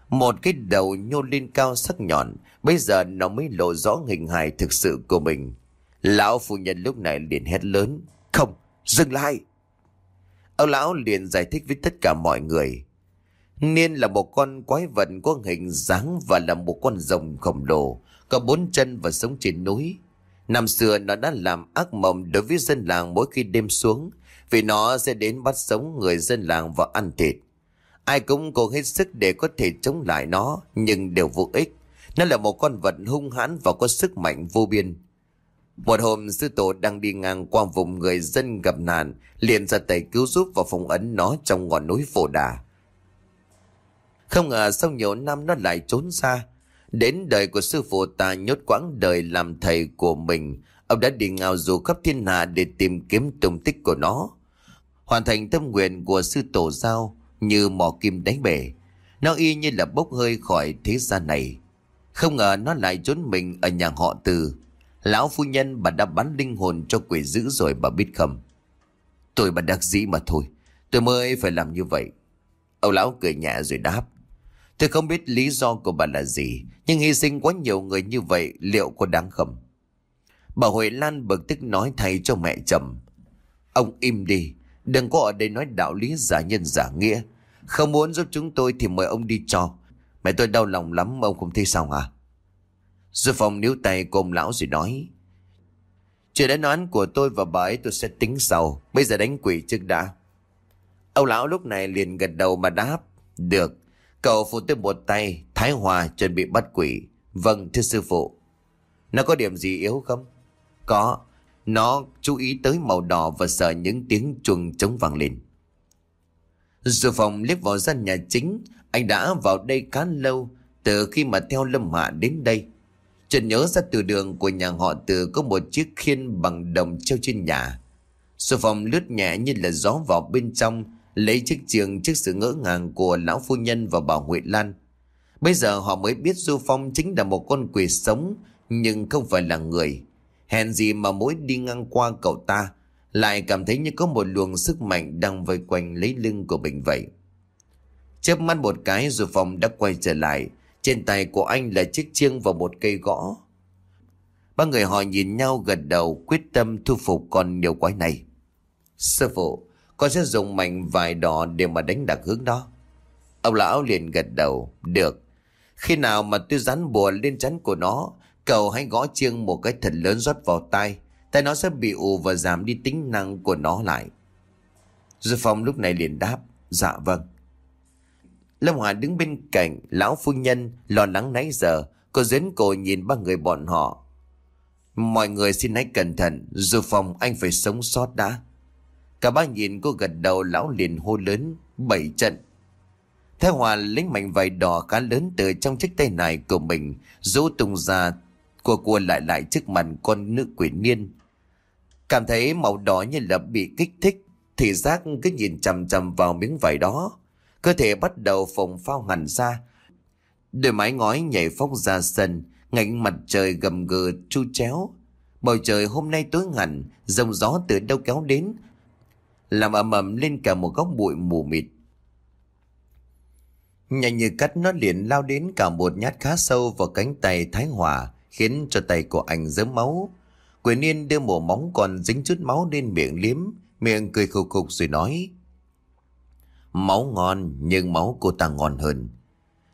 Một cái đầu nhô lên cao sắc nhọn, bây giờ nó mới lộ rõ hình hài thực sự của mình. Lão phu nhân lúc này liền hét lớn, không, dừng lại. Ông lão liền giải thích với tất cả mọi người. Niên là một con quái vật có hình dáng và là một con rồng khổng lồ, có bốn chân và sống trên núi. Năm xưa nó đã làm ác mộng đối với dân làng mỗi khi đêm xuống, vì nó sẽ đến bắt sống người dân làng và ăn thịt. Ai cũng cố hết sức để có thể chống lại nó, nhưng đều vô ích. Nó là một con vật hung hãn và có sức mạnh vô biên. Một hôm sư tổ đang đi ngang qua vùng người dân gặp nạn, liền ra tay cứu giúp và phong ấn nó trong ngọn núi phổ đà. Không ngờ sau nhiều năm nó lại trốn xa. Đến đời của sư phụ ta nhốt quãng đời làm thầy của mình, ông đã đi ngào du khắp thiên hạ để tìm kiếm tung tích của nó. Hoàn thành tâm nguyện của sư tổ giao như mỏ kim đánh bể. Nó y như là bốc hơi khỏi thế gian này. Không ngờ nó lại trốn mình ở nhà họ từ. Lão phu nhân bà đã bắn linh hồn cho quỷ dữ rồi bà biết không. Tôi bà đắc dĩ mà thôi. Tôi mới phải làm như vậy. Ông lão cười nhẹ rồi đáp. Tôi không biết lý do của bà là gì, nhưng hy sinh quá nhiều người như vậy liệu có đáng không? Bà Huệ Lan bực tức nói thay cho mẹ chồng. Ông im đi, đừng có ở đây nói đạo lý giả nhân giả nghĩa. Không muốn giúp chúng tôi thì mời ông đi cho. Mẹ tôi đau lòng lắm ông không thấy sao à? Dư phòng níu tay của ông lão rồi nói. Chuyện đã nói của tôi và bà ấy tôi sẽ tính sau. Bây giờ đánh quỷ trước đã. Ông lão lúc này liền gật đầu mà đáp. Được, cậu phụ tôi một tay, Thái Hòa chuẩn bị bắt quỷ. Vâng, thưa sư phụ. Nó có điểm gì yếu không? Có, nó chú ý tới màu đỏ và sợ những tiếng chuông trống vang lên. Dù phòng liếc vào gian nhà chính, anh đã vào đây khá lâu, từ khi mà theo Lâm Hạ đến đây. Trần nhớ ra từ đường của nhà họ từ có một chiếc khiên bằng đồng treo trên nhà. Sư phòng lướt nhẹ như là gió vào bên trong, lấy chiếc trường trước sự ngỡ ngàng của lão phu nhân và bà Huệ Lan. Bây giờ họ mới biết Du Phong chính là một con quỷ sống, nhưng không phải là người. Hèn gì mà mỗi đi ngang qua cậu ta, lại cảm thấy như có một luồng sức mạnh đang vây quanh lấy lưng của mình vậy. Chớp mắt một cái Du Phong đã quay trở lại, trên tay của anh là chiếc chiêng và một cây gõ. Ba người họ nhìn nhau gật đầu quyết tâm thu phục con điều quái này. Sư phụ, con sẽ dùng mảnh vải đỏ để mà đánh đặc hướng đó. Ông lão liền gật đầu. Được. Khi nào mà tôi dán bùa lên chắn của nó, cậu hãy gõ chiêng một cái thật lớn rót vào tay. Tay nó sẽ bị ù và giảm đi tính năng của nó lại. Dư Phong lúc này liền đáp. Dạ vâng. Lâm Hòa đứng bên cạnh, lão phu nhân lo lắng nãy giờ. Cô dến cổ nhìn ba người bọn họ. Mọi người xin hãy cẩn thận, Dư Phong anh phải sống sót đã. Cả ba nhìn cô gật đầu lão liền hô lớn, bảy trận. Thái Hòa lấy mảnh vải đỏ khá lớn từ trong chiếc tay này của mình, rũ tung ra, cua cua lại lại trước mặt con nữ quỷ niên. Cảm thấy màu đỏ như là bị kích thích, thì giác cứ nhìn chầm chầm vào miếng vải đó. Cơ thể bắt đầu phồng phao hẳn ra. Đôi mái ngói nhảy phóc ra sân, ngạnh mặt trời gầm gừ chu chéo. Bầu trời hôm nay tối hẳn, dòng gió từ đâu kéo đến, làm ầm ầm lên cả một góc bụi mù mịt. Nhanh như cắt nó liền lao đến cả một nhát khá sâu vào cánh tay Thái Hòa, khiến cho tay của anh dớm máu. Quyền niên đưa mổ móng còn dính chút máu lên miệng liếm, miệng cười khục khục rồi nói. Máu ngon, nhưng máu cô ta ngon hơn.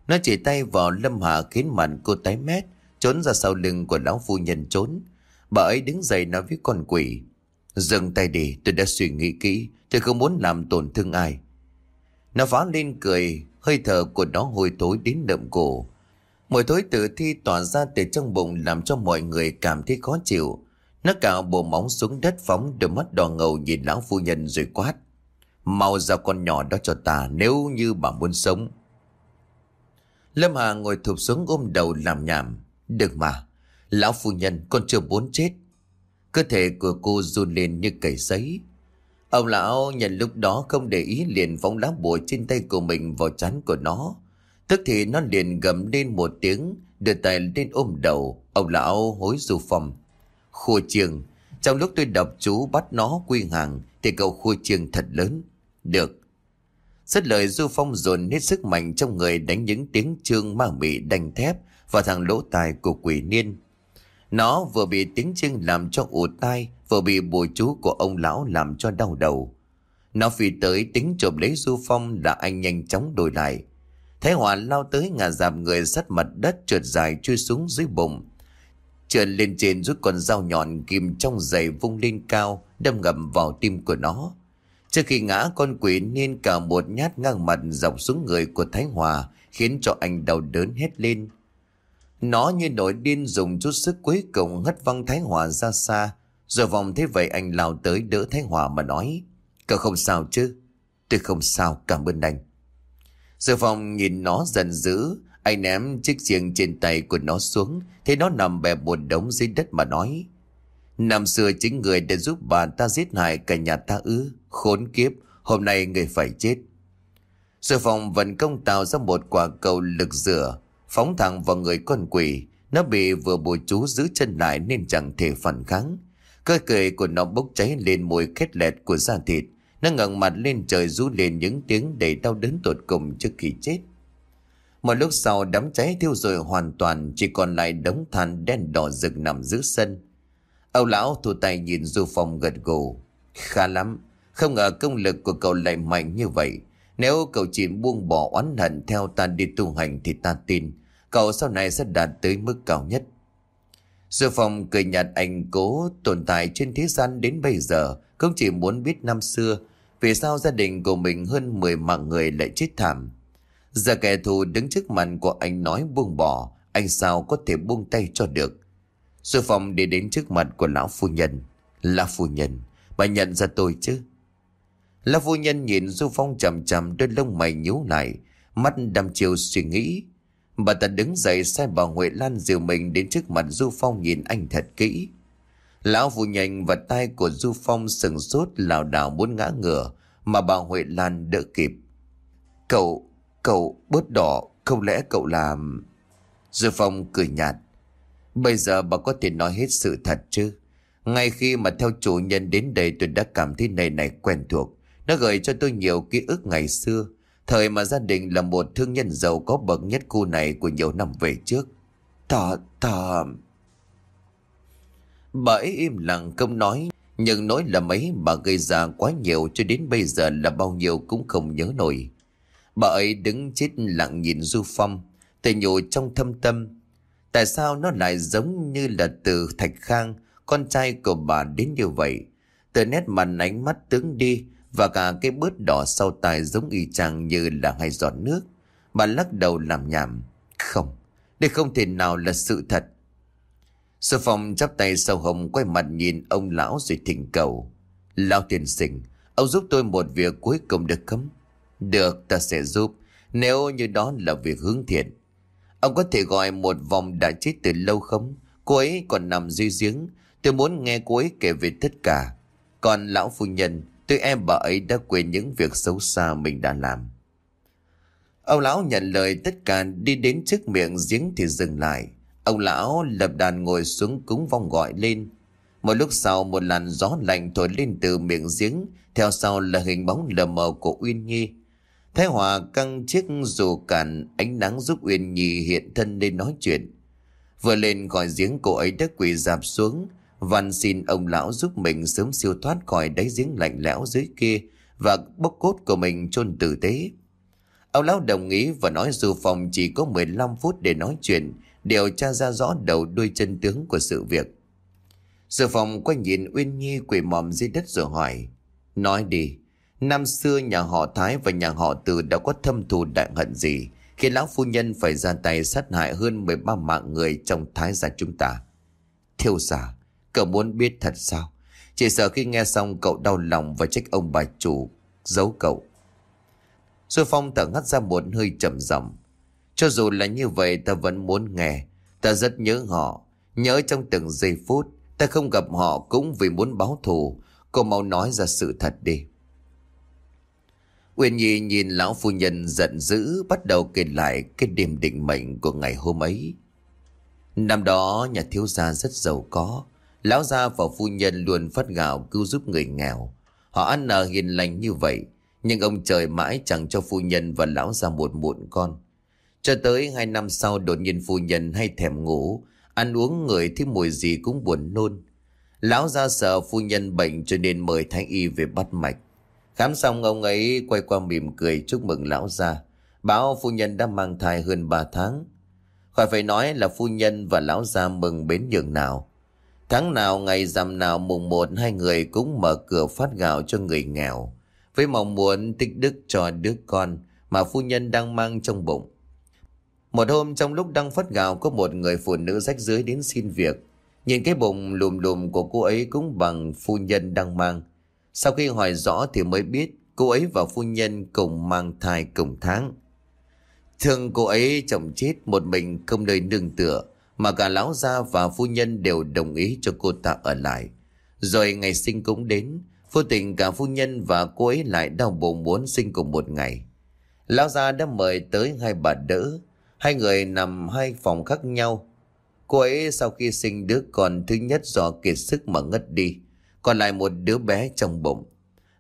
Nó chỉ tay vào Lâm Hạ khiến mặt cô tái mét, trốn ra sau lưng của lão phu nhân trốn. Bà ấy đứng dậy nói với con quỷ. Dừng tay đi, tôi đã suy nghĩ kỹ, tôi không muốn làm tổn thương ai. Nó phá lên cười, hơi thở của nó hôi thối đến đậm cổ. Mùi thối tử thi tỏa ra từ trong bụng làm cho mọi người cảm thấy khó chịu. Nó cạo bộ móng xuống đất phóng đôi mắt đỏ ngầu nhìn lão phu nhân rồi quát. Mau ra con nhỏ đó cho ta nếu như bà muốn sống. Lâm Hà ngồi thụp xuống ôm đầu làm nhảm. Đừng mà, lão phu nhân con chưa muốn chết. Cơ thể của cô run lên như cầy sấy. Ông lão nhận lúc đó không để ý liền phóng lá bùa trên tay của mình vào chán của nó. Tức thì nó liền gầm lên một tiếng, đưa tay lên ôm đầu, ông lão hối du phong. Khua trường, trong lúc tôi đọc chú bắt nó quy hàng, thì cậu khua trường thật lớn. Được. Rất lời du phong dồn hết sức mạnh trong người đánh những tiếng trương ma mị đành thép vào thằng lỗ tài của quỷ niên. Nó vừa bị tiếng chiêng làm cho ù tai, vừa bị bùa chú của ông lão làm cho đau đầu. Nó phi tới tính chộp lấy Du Phong là anh nhanh chóng đổi lại. Thái Hòa lao tới ngả dạp người sắt mặt đất trượt dài chui xuống dưới bụng. Trượt lên trên rút con dao nhọn kìm trong giày vung lên cao, đâm ngầm vào tim của nó. Trước khi ngã con quỷ niên cả một nhát ngang mặt dọc xuống người của Thái Hòa, khiến cho anh đau đớn hết lên. Nó như nổi điên dùng chút sức cuối cùng hất văng Thái Hòa ra xa, rồi vòng thế vậy anh lao tới đỡ Thái Hòa mà nói. Cậu không sao chứ? Tôi không sao, cảm ơn anh. Giờ phòng nhìn nó giận dữ, anh ném chiếc giềng trên tay của nó xuống, thấy nó nằm bè buồn đống dưới đất mà nói. Năm xưa chính người đã giúp bà ta giết hại cả nhà ta ư, khốn kiếp, hôm nay người phải chết. Giờ phòng vận công tạo ra một quả cầu lực rửa, phóng thẳng vào người con quỷ. Nó bị vừa bùa chú giữ chân lại nên chẳng thể phản kháng. Cơ cười của nó bốc cháy lên mùi khét lẹt của da thịt. Nó ngẩng mặt lên trời rú lên những tiếng đầy đau đớn tột cùng trước khi chết. Một lúc sau đám cháy thiêu rồi hoàn toàn chỉ còn lại đống than đen đỏ rực nằm giữa sân. Âu lão thu tay nhìn Du Phong gật gù. Khá lắm, không ngờ công lực của cậu lại mạnh như vậy. Nếu cậu chỉ buông bỏ oán hận theo ta đi tu hành thì ta tin cậu sau này sẽ đạt tới mức cao nhất. Sư Phong cười nhạt anh cố tồn tại trên thế gian đến bây giờ không chỉ muốn biết năm xưa vì sao gia đình của mình hơn 10 mạng người lại chết thảm. Giờ kẻ thù đứng trước mặt của anh nói buông bỏ, anh sao có thể buông tay cho được. Sư Phong đi đến trước mặt của lão phu nhân. Lão phu nhân, bà nhận ra tôi chứ? Lão phu nhân nhìn Du Phong chầm chầm đôi lông mày nhíu lại, mắt đăm chiều suy nghĩ. Bà ta đứng dậy sai bà Huệ Lan dìu mình đến trước mặt Du Phong nhìn anh thật kỹ. Lão vụ nhanh và tay của Du Phong sừng sốt lảo đảo muốn ngã ngửa mà bà Huệ Lan đỡ kịp. Cậu, cậu bớt đỏ, không lẽ cậu làm... Du Phong cười nhạt. Bây giờ bà có thể nói hết sự thật chứ? Ngay khi mà theo chủ nhân đến đây tôi đã cảm thấy này này quen thuộc. Nó gợi cho tôi nhiều ký ức ngày xưa. Thời mà gia đình là một thương nhân giàu có bậc nhất khu này của nhiều năm về trước. Thọ, thọ... Bà ấy im lặng không nói, nhưng nói là mấy bà gây ra quá nhiều cho đến bây giờ là bao nhiêu cũng không nhớ nổi. Bà ấy đứng chết lặng nhìn Du Phong, tự nhủ trong thâm tâm. Tại sao nó lại giống như là từ Thạch Khang, con trai của bà đến như vậy? Từ nét mặt ánh mắt tướng đi và cả cái bớt đỏ sau tai giống y chang như là hai giọt nước. Bà lắc đầu làm nhảm. Không, đây không thể nào là sự thật. Sư phòng chắp tay sau hồng quay mặt nhìn ông lão rồi thỉnh cầu. Lão tiền sinh, ông giúp tôi một việc cuối cùng được không? Được, ta sẽ giúp, nếu như đó là việc hướng thiện. Ông có thể gọi một vòng đã chết từ lâu không? Cô ấy còn nằm dưới giếng, tôi muốn nghe cô ấy kể về tất cả. Còn lão phu nhân, tôi em bà ấy đã quên những việc xấu xa mình đã làm. Ông lão nhận lời tất cả đi đến trước miệng giếng thì dừng lại. Ông lão lập đàn ngồi xuống cúng vong gọi lên. Một lúc sau một làn gió lạnh thổi lên từ miệng giếng, theo sau là hình bóng lờ mờ của Uyên Nhi. Thái Hòa căng chiếc dù cản ánh nắng giúp Uyên Nhi hiện thân lên nói chuyện. Vừa lên khỏi giếng cô ấy đã quỳ dạp xuống, van xin ông lão giúp mình sớm siêu thoát khỏi đáy giếng lạnh lẽo dưới kia và bốc cốt của mình chôn tử tế. Ông lão đồng ý và nói dù phòng chỉ có 15 phút để nói chuyện, điều tra ra rõ đầu đuôi chân tướng của sự việc. sư phòng quay nhìn Uyên Nhi quỳ mòm dưới đất rồi hỏi. Nói đi, năm xưa nhà họ Thái và nhà họ Từ đã có thâm thù đại hận gì khi lão phu nhân phải ra tay sát hại hơn 13 mạng người trong Thái gia chúng ta? Thiêu giả, cậu muốn biết thật sao? Chỉ sợ khi nghe xong cậu đau lòng và trách ông bà chủ giấu cậu. Xuân Phong thở ngắt ra một hơi trầm giọng cho dù là như vậy, ta vẫn muốn nghe. Ta rất nhớ họ. Nhớ trong từng giây phút. Ta không gặp họ cũng vì muốn báo thù. Cô mau nói ra sự thật đi. Uyên Nhi nhìn lão phu nhân giận dữ, bắt đầu kể lại cái đêm định mệnh của ngày hôm ấy. Năm đó, nhà thiếu gia rất giàu có. Lão gia và phu nhân luôn phát gạo cứu giúp người nghèo. Họ ăn nở hiền lành như vậy. Nhưng ông trời mãi chẳng cho phu nhân và lão gia một muộn con. Cho tới hai năm sau, đột nhiên phu nhân hay thèm ngủ. Ăn uống người thấy mùi gì cũng buồn nôn. Lão gia sợ phu nhân bệnh cho nên mời thái y về bắt mạch. Khám xong, ông ấy quay qua mỉm cười chúc mừng lão gia. Báo phu nhân đã mang thai hơn 3 tháng. Khỏi phải nói là phu nhân và lão gia mừng bến nhường nào. Tháng nào, ngày rằm nào, mùng một, hai người cũng mở cửa phát gạo cho người nghèo. Với mong muốn tích đức cho đứa con mà phu nhân đang mang trong bụng. Một hôm trong lúc đang phát gạo, có một người phụ nữ rách dưới đến xin việc. Nhìn cái bụng lùm lùm của cô ấy cũng bằng phu nhân đang mang. Sau khi hỏi rõ thì mới biết cô ấy và phu nhân cùng mang thai cùng tháng. thương cô ấy chồng chết một mình không nơi nương tựa mà cả lão gia và phu nhân đều đồng ý cho cô ta ở lại. Rồi ngày sinh cũng đến, vô tình cả phu nhân và cô ấy lại đau bụng muốn sinh cùng một ngày. Lão gia đã mời tới hai bà đỡ, hai người nằm hai phòng khác nhau. Cô ấy sau khi sinh đứa con thứ nhất do kiệt sức mà ngất đi, còn lại một đứa bé trong bụng.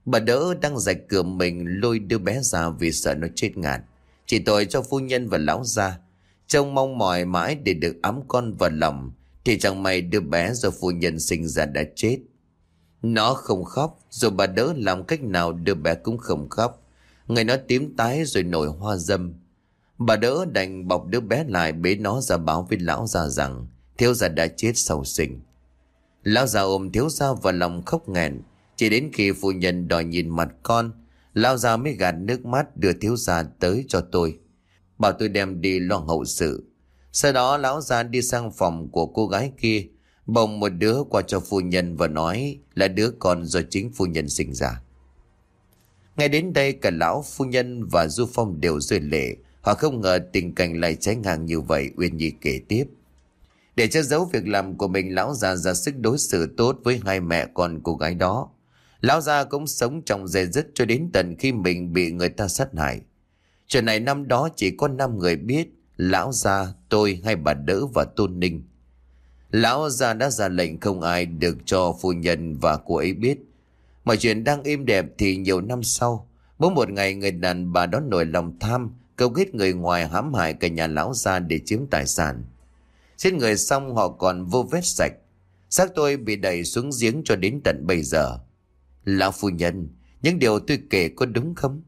Bà đỡ đang rạch cửa mình lôi đứa bé ra vì sợ nó chết ngạt. Chỉ tội cho phu nhân và lão gia Trông mong mỏi mãi để được ấm con vào lòng, Thì chẳng may đứa bé do phu nhân sinh ra đã chết. Nó không khóc Rồi bà đỡ làm cách nào đứa bé cũng không khóc. Người nó tím tái rồi nổi hoa dâm. Bà đỡ đành bọc đứa bé lại bế nó ra báo với lão già rằng Thiếu gia đã chết sau sinh. Lão già ôm thiếu gia vào lòng khóc nghẹn. Chỉ đến khi phu nhân đòi nhìn mặt con, Lão già mới gạt nước mắt đưa thiếu gia tới cho tôi. Bảo tôi đem đi lo hậu sự Sau đó, lão già đi sang phòng của cô gái kia Bồng một đứa qua cho phu nhân và nói là đứa con do chính phu nhân sinh ra. Ngay đến đây, cả lão phu nhân và Du Phong đều rơi lệ. Họ không ngờ tình cảnh lại trái ngang như vậy, Uyên Nhi kể tiếp. Để che giấu việc làm của mình, lão già ra sức đối xử tốt với hai mẹ con cô gái đó. Lão già cũng sống trong dè dứt cho đến tận khi mình bị người ta sát hại. Chuyện này năm đó chỉ có 5 người biết, lão gia, tôi hay bà đỡ và tôn ninh. Lão gia đã ra lệnh không ai được cho phu nhân và cô ấy biết. Mọi chuyện đang im đẹp thì nhiều năm sau, bỗng một ngày người đàn bà đó nổi lòng tham, câu kết người ngoài hãm hại cả nhà lão gia để chiếm tài sản. Giết người xong họ còn vô vết sạch. Xác tôi bị đẩy xuống giếng cho đến tận bây giờ. Lão phu nhân, những điều tôi kể có đúng không?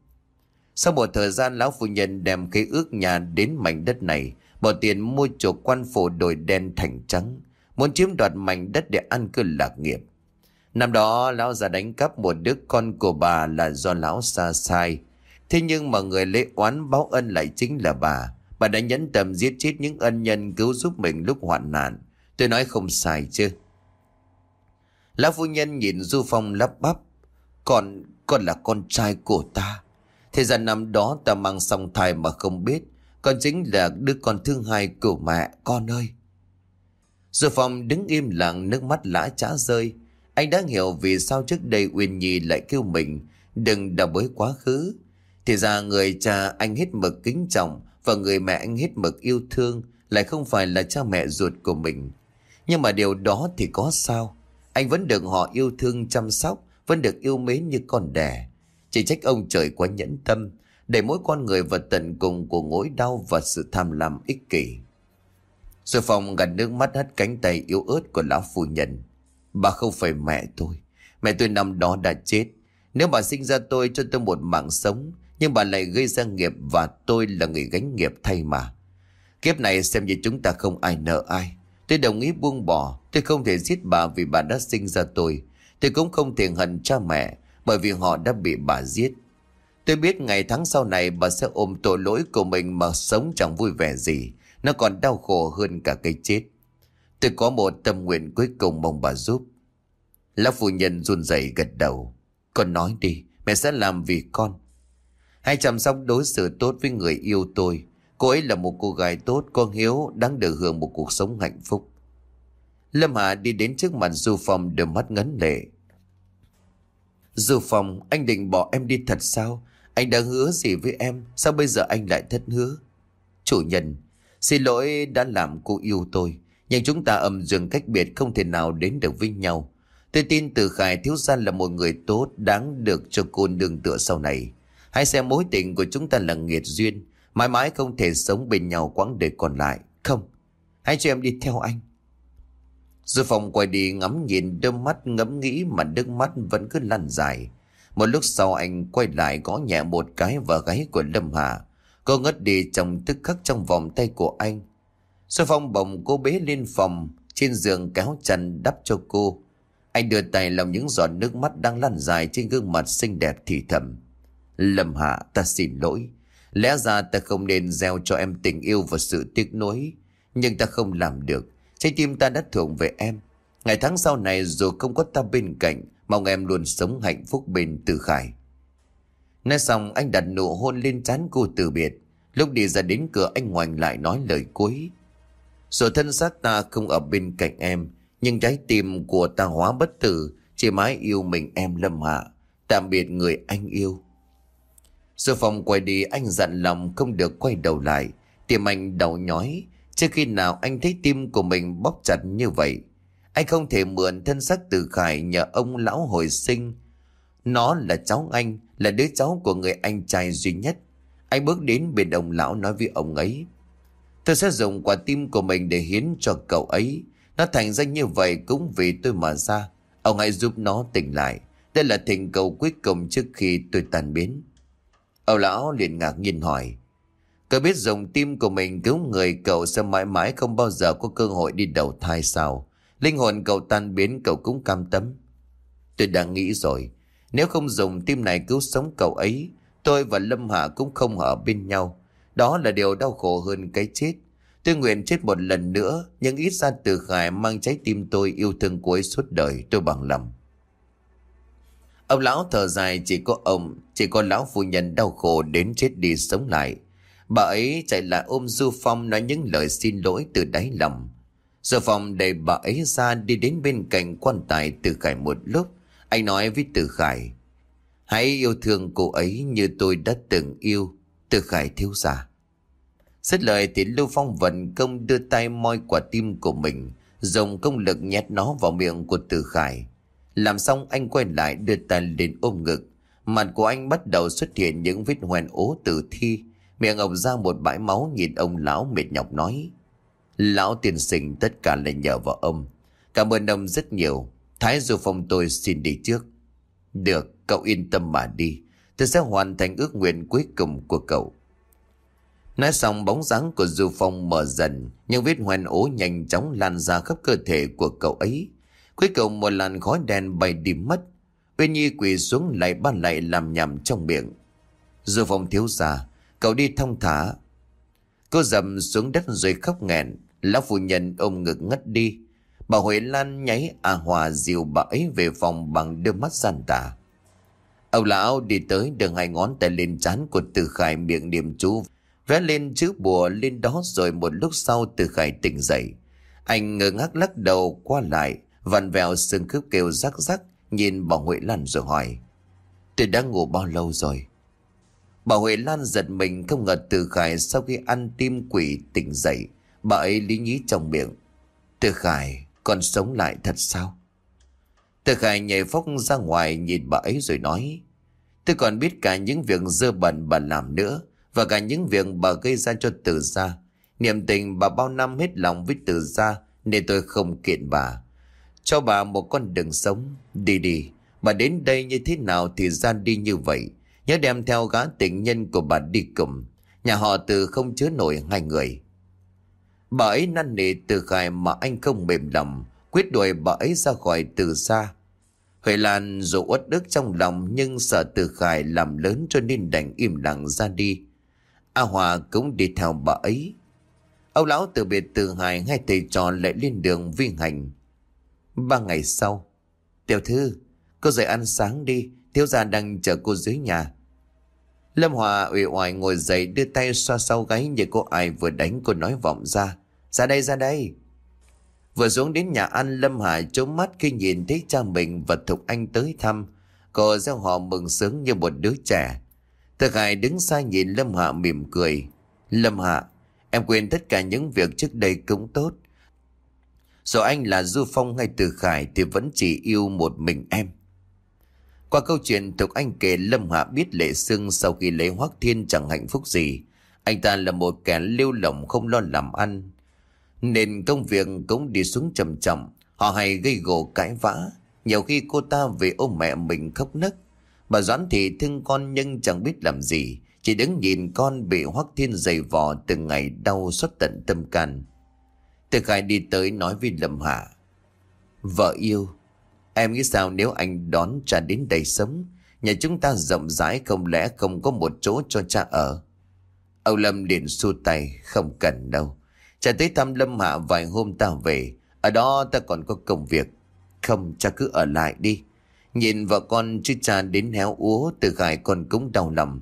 Sau một thời gian lão phu nhân đem cái ước nhà đến mảnh đất này, bỏ tiền mua chuộc quan phủ đổi đen thành trắng, muốn chiếm đoạt mảnh đất để ăn cư lạc nghiệp. Năm đó lão già đánh cắp một đứa con của bà là do lão xa sai. Thế nhưng mà người lễ oán báo ân lại chính là bà. Bà đã nhẫn tâm giết chết những ân nhân cứu giúp mình lúc hoạn nạn. Tôi nói không sai chứ. Lão phu nhân nhìn Du Phong lắp bắp. Còn, con là con trai của ta. Thế ra năm đó ta mang song thai mà không biết. Con chính là đứa con thương hai của mẹ, con ơi. Dù phòng đứng im lặng nước mắt lã chả rơi. Anh đã hiểu vì sao trước đây Uyên Nhi lại kêu mình đừng đào bới quá khứ. Thì ra người cha anh hết mực kính trọng và người mẹ anh hết mực yêu thương lại không phải là cha mẹ ruột của mình. Nhưng mà điều đó thì có sao? Anh vẫn được họ yêu thương chăm sóc, vẫn được yêu mến như con đẻ. Chỉ trách ông trời quá nhẫn tâm, để mỗi con người vật tận cùng của nỗi đau và sự tham lam ích kỷ. Sư phòng gần nước mắt hất cánh tay yếu ớt của lão phu nhân. Bà không phải mẹ tôi. Mẹ tôi năm đó đã chết. Nếu bà sinh ra tôi cho tôi một mạng sống, nhưng bà lại gây ra nghiệp và tôi là người gánh nghiệp thay mà. Kiếp này xem như chúng ta không ai nợ ai. Tôi đồng ý buông bỏ. Tôi không thể giết bà vì bà đã sinh ra tôi. Tôi cũng không thể hận cha mẹ bởi vì họ đã bị bà giết. Tôi biết ngày tháng sau này bà sẽ ôm tội lỗi của mình mà sống chẳng vui vẻ gì. Nó còn đau khổ hơn cả cái chết. Tôi có một tâm nguyện cuối cùng mong bà giúp. Lão phu nhân run rẩy gật đầu. Con nói đi, mẹ sẽ làm vì con. Hãy chăm sóc đối xử tốt với người yêu tôi. Cô ấy là một cô gái tốt, con hiếu, đáng được hưởng một cuộc sống hạnh phúc. Lâm Hà đi đến trước mặt Du Phong đôi mắt ngấn lệ. Dù phòng, anh định bỏ em đi thật sao? Anh đã hứa gì với em? Sao bây giờ anh lại thất hứa? Chủ nhân, Xin lỗi đã làm cô yêu tôi, Nhưng chúng ta âm dương cách biệt không thể nào đến được với nhau. Tôi tin từ Khải thiếu gia là một người tốt Đáng được cho cô nương tựa sau này. Hãy xem mối tình của chúng ta là nghiệt duyên, Mãi mãi không thể sống bên nhau quãng đời còn lại. Không, Hãy cho em đi theo anh. Dư phòng quay đi ngắm nhìn đôi mắt ngẫm nghĩ mà nước mắt vẫn cứ lăn dài. Một lúc sau anh quay lại gõ nhẹ một cái vào gáy của Lâm Hà. Cô ngất đi trong tức khắc trong vòng tay của anh. Dư phong bồng cô bế lên phòng, trên giường kéo chăn đắp cho cô. Anh đưa tay lòng những giọt nước mắt đang lăn dài trên gương mặt xinh đẹp thì thầm. Lâm Hạ ta xin lỗi. Lẽ ra ta không nên gieo cho em tình yêu và sự tiếc nuối. Nhưng ta không làm được. Trái tim ta đã thuộc về em. Ngày tháng sau này dù không có ta bên cạnh, mong em luôn sống hạnh phúc bên Từ Khải. Nói xong anh đặt nụ hôn lên trán cô từ biệt. Lúc đi ra đến cửa anh ngoảnh lại nói lời cuối. Rồi thân xác ta không ở bên cạnh em, nhưng trái tim của ta hóa bất tử, chỉ mãi yêu mình em lâm hạ. Tạm biệt người anh yêu. Rồi phòng quay đi anh dặn lòng không được quay đầu lại. Tim anh đau nhói, Trước khi nào anh thấy tim của mình bóp chặt như vậy, Anh không thể mượn thân xác từ Khải nhờ ông lão hồi sinh. Nó là cháu anh, Là đứa cháu của người anh trai duy nhất. Anh bước đến bên ông lão nói với ông ấy, Tôi sẽ dùng quả tim của mình để hiến cho cậu ấy. Nó thành danh như vậy cũng vì tôi mà ra. Ông hãy giúp nó tỉnh lại. Đây là thỉnh cầu cuối cùng trước khi tôi tàn biến. Ông lão liền ngạc nhiên hỏi Cậu biết dùng tim của mình cứu người cậu sẽ mãi mãi không bao giờ có cơ hội đi đầu thai sao. Linh hồn cậu tan biến cậu cũng cam tâm. Tôi đã nghĩ rồi. Nếu không dùng tim này cứu sống cậu ấy, tôi và Lâm Hạ cũng không ở bên nhau. Đó là điều đau khổ hơn cái chết. Tôi nguyện chết một lần nữa, nhưng ít ra từ khải mang trái tim tôi yêu thương cuối suốt đời tôi bằng lòng. Ông lão thở dài chỉ có ông, chỉ có lão phu nhân đau khổ đến chết đi sống lại. Bà ấy chạy lại ôm Du Phong nói những lời xin lỗi từ đáy lòng. Du Phong đẩy bà ấy ra đi đến bên cạnh quan tài Từ Khải một lúc. Anh nói với Từ Khải. Hãy yêu thương cô ấy như tôi đã từng yêu. Từ Khải thiếu giả. Xét lời thì Lưu Phong vận công đưa tay moi quả tim của mình. Dùng công lực nhét nó vào miệng của Từ Khải. Làm xong, anh quay lại đưa tay lên ôm ngực. Mặt của anh bắt đầu xuất hiện những vết hoen ố tử thi Miệng ông ra một bãi máu nhìn ông lão mệt nhọc nói. Lão tiên sinh tất cả là nhờ vào ông. Cảm ơn ông rất nhiều. Thái Du Phong tôi xin đi trước. Được, cậu yên tâm mà đi. Tôi sẽ hoàn thành ước nguyện cuối cùng của cậu. Nói xong bóng dáng của Du Phong mở dần, những vết hoen ố nhanh chóng lan ra khắp cơ thể của cậu ấy. Cuối cùng một làn khói đen bay đi mất. Uyên Nhi quỳ xuống lại ban lại làm nhầm trong miệng. Du Phong thiếu ra, Cậu đi thông thả. Cô dầm xuống đất rồi khóc nghẹn. Lão phụ nhân ôm ngực ngất đi. Bà Huệ Lan nháy à hòa dìu bà ấy về phòng bằng đôi mắt gian tả. Ông lão đi tới đường hai ngón tay lên trán của Từ Khải miệng niệm chú. Vẽ lên chữ bùa lên đó rồi một lúc sau Từ Khải tỉnh dậy. Anh ngơ ngác lắc đầu qua lại, vặn vẹo xương khớp kêu rắc rắc, nhìn bà Huệ Lan rồi hỏi. Tôi đã ngủ bao lâu rồi? Bà Huệ Lan giật mình không ngờ Từ Khải sau khi ăn tim quỷ tỉnh dậy. Bà ấy lý nhí trong miệng. Từ Khải, còn sống lại thật sao? Từ Khải nhảy phóc ra ngoài nhìn bà ấy rồi nói. Tôi còn biết cả những việc dơ bẩn bà làm nữa. Và cả những việc bà gây ra cho Từ gia. Niềm tình bà bao năm hết lòng với Từ gia nên tôi không kiện bà. Cho bà một con đường sống. Đi đi, bà đến đây như thế nào thì ra đi như vậy. Nhớ đem theo gã tình nhân của bà đi cùng. Nhà họ từ không chứa nổi hai người. Bà ấy năn nỉ từ khải mà anh không mềm lòng, Quyết đuổi bà ấy ra khỏi từ xa. Huệ Lan dù uất ức trong lòng, Nhưng sợ từ khải làm lớn cho nên đành im lặng ra đi. A Hòa cũng đi theo bà ấy. Âu lão từ biệt từ hải ngay thầy trò lại lên đường vi hành Ba ngày sau, Tiểu thư, Cô dậy ăn sáng đi. Thiếu gia đang chờ cô dưới nhà Lâm Hòa ủy oải ngồi dậy đưa tay xoa sau gáy như cô ai vừa đánh cô nói vọng ra. Ra đây ra đây. Vừa xuống đến nhà ăn Lâm Hà trốn mắt khi nhìn thấy cha mình và Thục Anh tới thăm. Cô gieo họ mừng sướng như một đứa trẻ. Thực Khải đứng xa nhìn Lâm Hạ mỉm cười. Lâm Hạ, em quên tất cả những việc trước đây cũng tốt. Dù anh là Du Phong hay Từ Khải thì vẫn chỉ yêu một mình em. Qua câu chuyện Thục Anh kể Lâm Hạ biết Lệ Sương sau khi lấy Hoác Thiên chẳng hạnh phúc gì. Anh ta là một kẻ lưu lỏng không lo làm ăn. Nên công việc cũng đi xuống trầm chậm. Họ hay gây gỗ cãi vã. Nhiều khi cô ta về ôm mẹ mình khóc nấc. Bà Doãn thì thương con nhưng chẳng biết làm gì. Chỉ đứng nhìn con bị Hoác Thiên dày vò từng ngày đau xuất tận tâm can. Từ khai đi tới nói với Lâm Hạ. Vợ yêu, em nghĩ sao nếu anh đón cha đến đây sống? Nhà chúng ta rộng rãi không lẽ không có một chỗ cho cha ở? Âu Lâm liền xu tay, không cần đâu. Cha tới thăm Lâm Hạ vài hôm ta về, ở đó ta còn có công việc. Không, cha cứ ở lại đi. Nhìn vợ con chứ cha đến héo úa từ gài còn cũng đau lòng.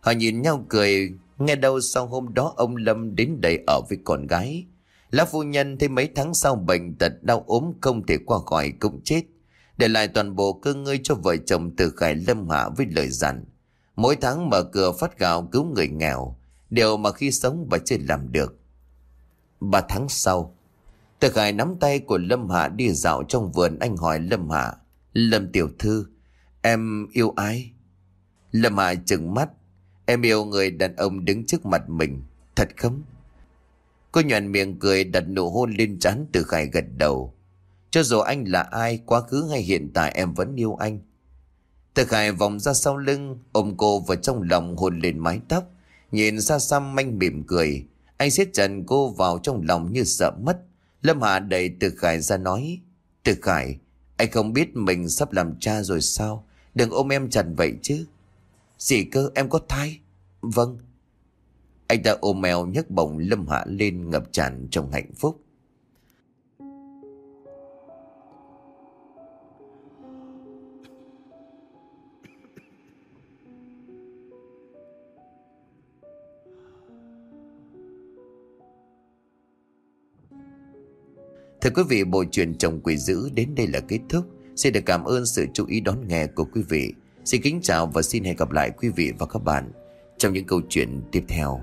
Họ nhìn nhau cười, nghe đâu sau hôm đó ông Lâm đến đây ở với con gái. Lão phu nhân thấy mấy tháng sau bệnh tật đau ốm không thể qua khỏi cũng chết. Để lại toàn bộ cơ ngơi cho vợ chồng từ Khải Lâm Hạ với lời dặn. Mỗi tháng mở cửa phát gạo cứu người nghèo. Điều mà khi sống bà chưa làm được. Ba tháng sau, từ Khải nắm tay của Lâm Hạ đi dạo trong vườn anh hỏi Lâm Hạ. Lâm tiểu thư, em yêu ai? Lâm Hạ chừng mắt. Em yêu người đàn ông đứng trước mặt mình. Thật không? Cô nhoàn miệng cười đặt nụ hôn lên trán từ Khải gật đầu. Cho dù anh là ai, quá khứ hay hiện tại em vẫn yêu anh. Từ Khải vòng ra sau lưng, ôm cô vào trong lòng hôn lên mái tóc. Nhìn xa xăm manh mỉm cười. Anh siết trần cô vào trong lòng như sợ mất. Lâm Hạ đẩy Từ Khải ra nói. Từ Khải, anh không biết mình sắp làm cha rồi sao? Đừng ôm em chặt vậy chứ. Gì cơ, em có thai? Vâng, anh ta ôm mèo nhấc bổng Lâm Hạ lên ngập tràn trong hạnh phúc. Thưa quý vị, bộ truyện chồng quỷ dữ đến đây là kết thúc. Xin được cảm ơn sự chú ý đón nghe của quý vị. Xin kính chào và xin hẹn gặp lại quý vị và các bạn trong những câu chuyện tiếp theo.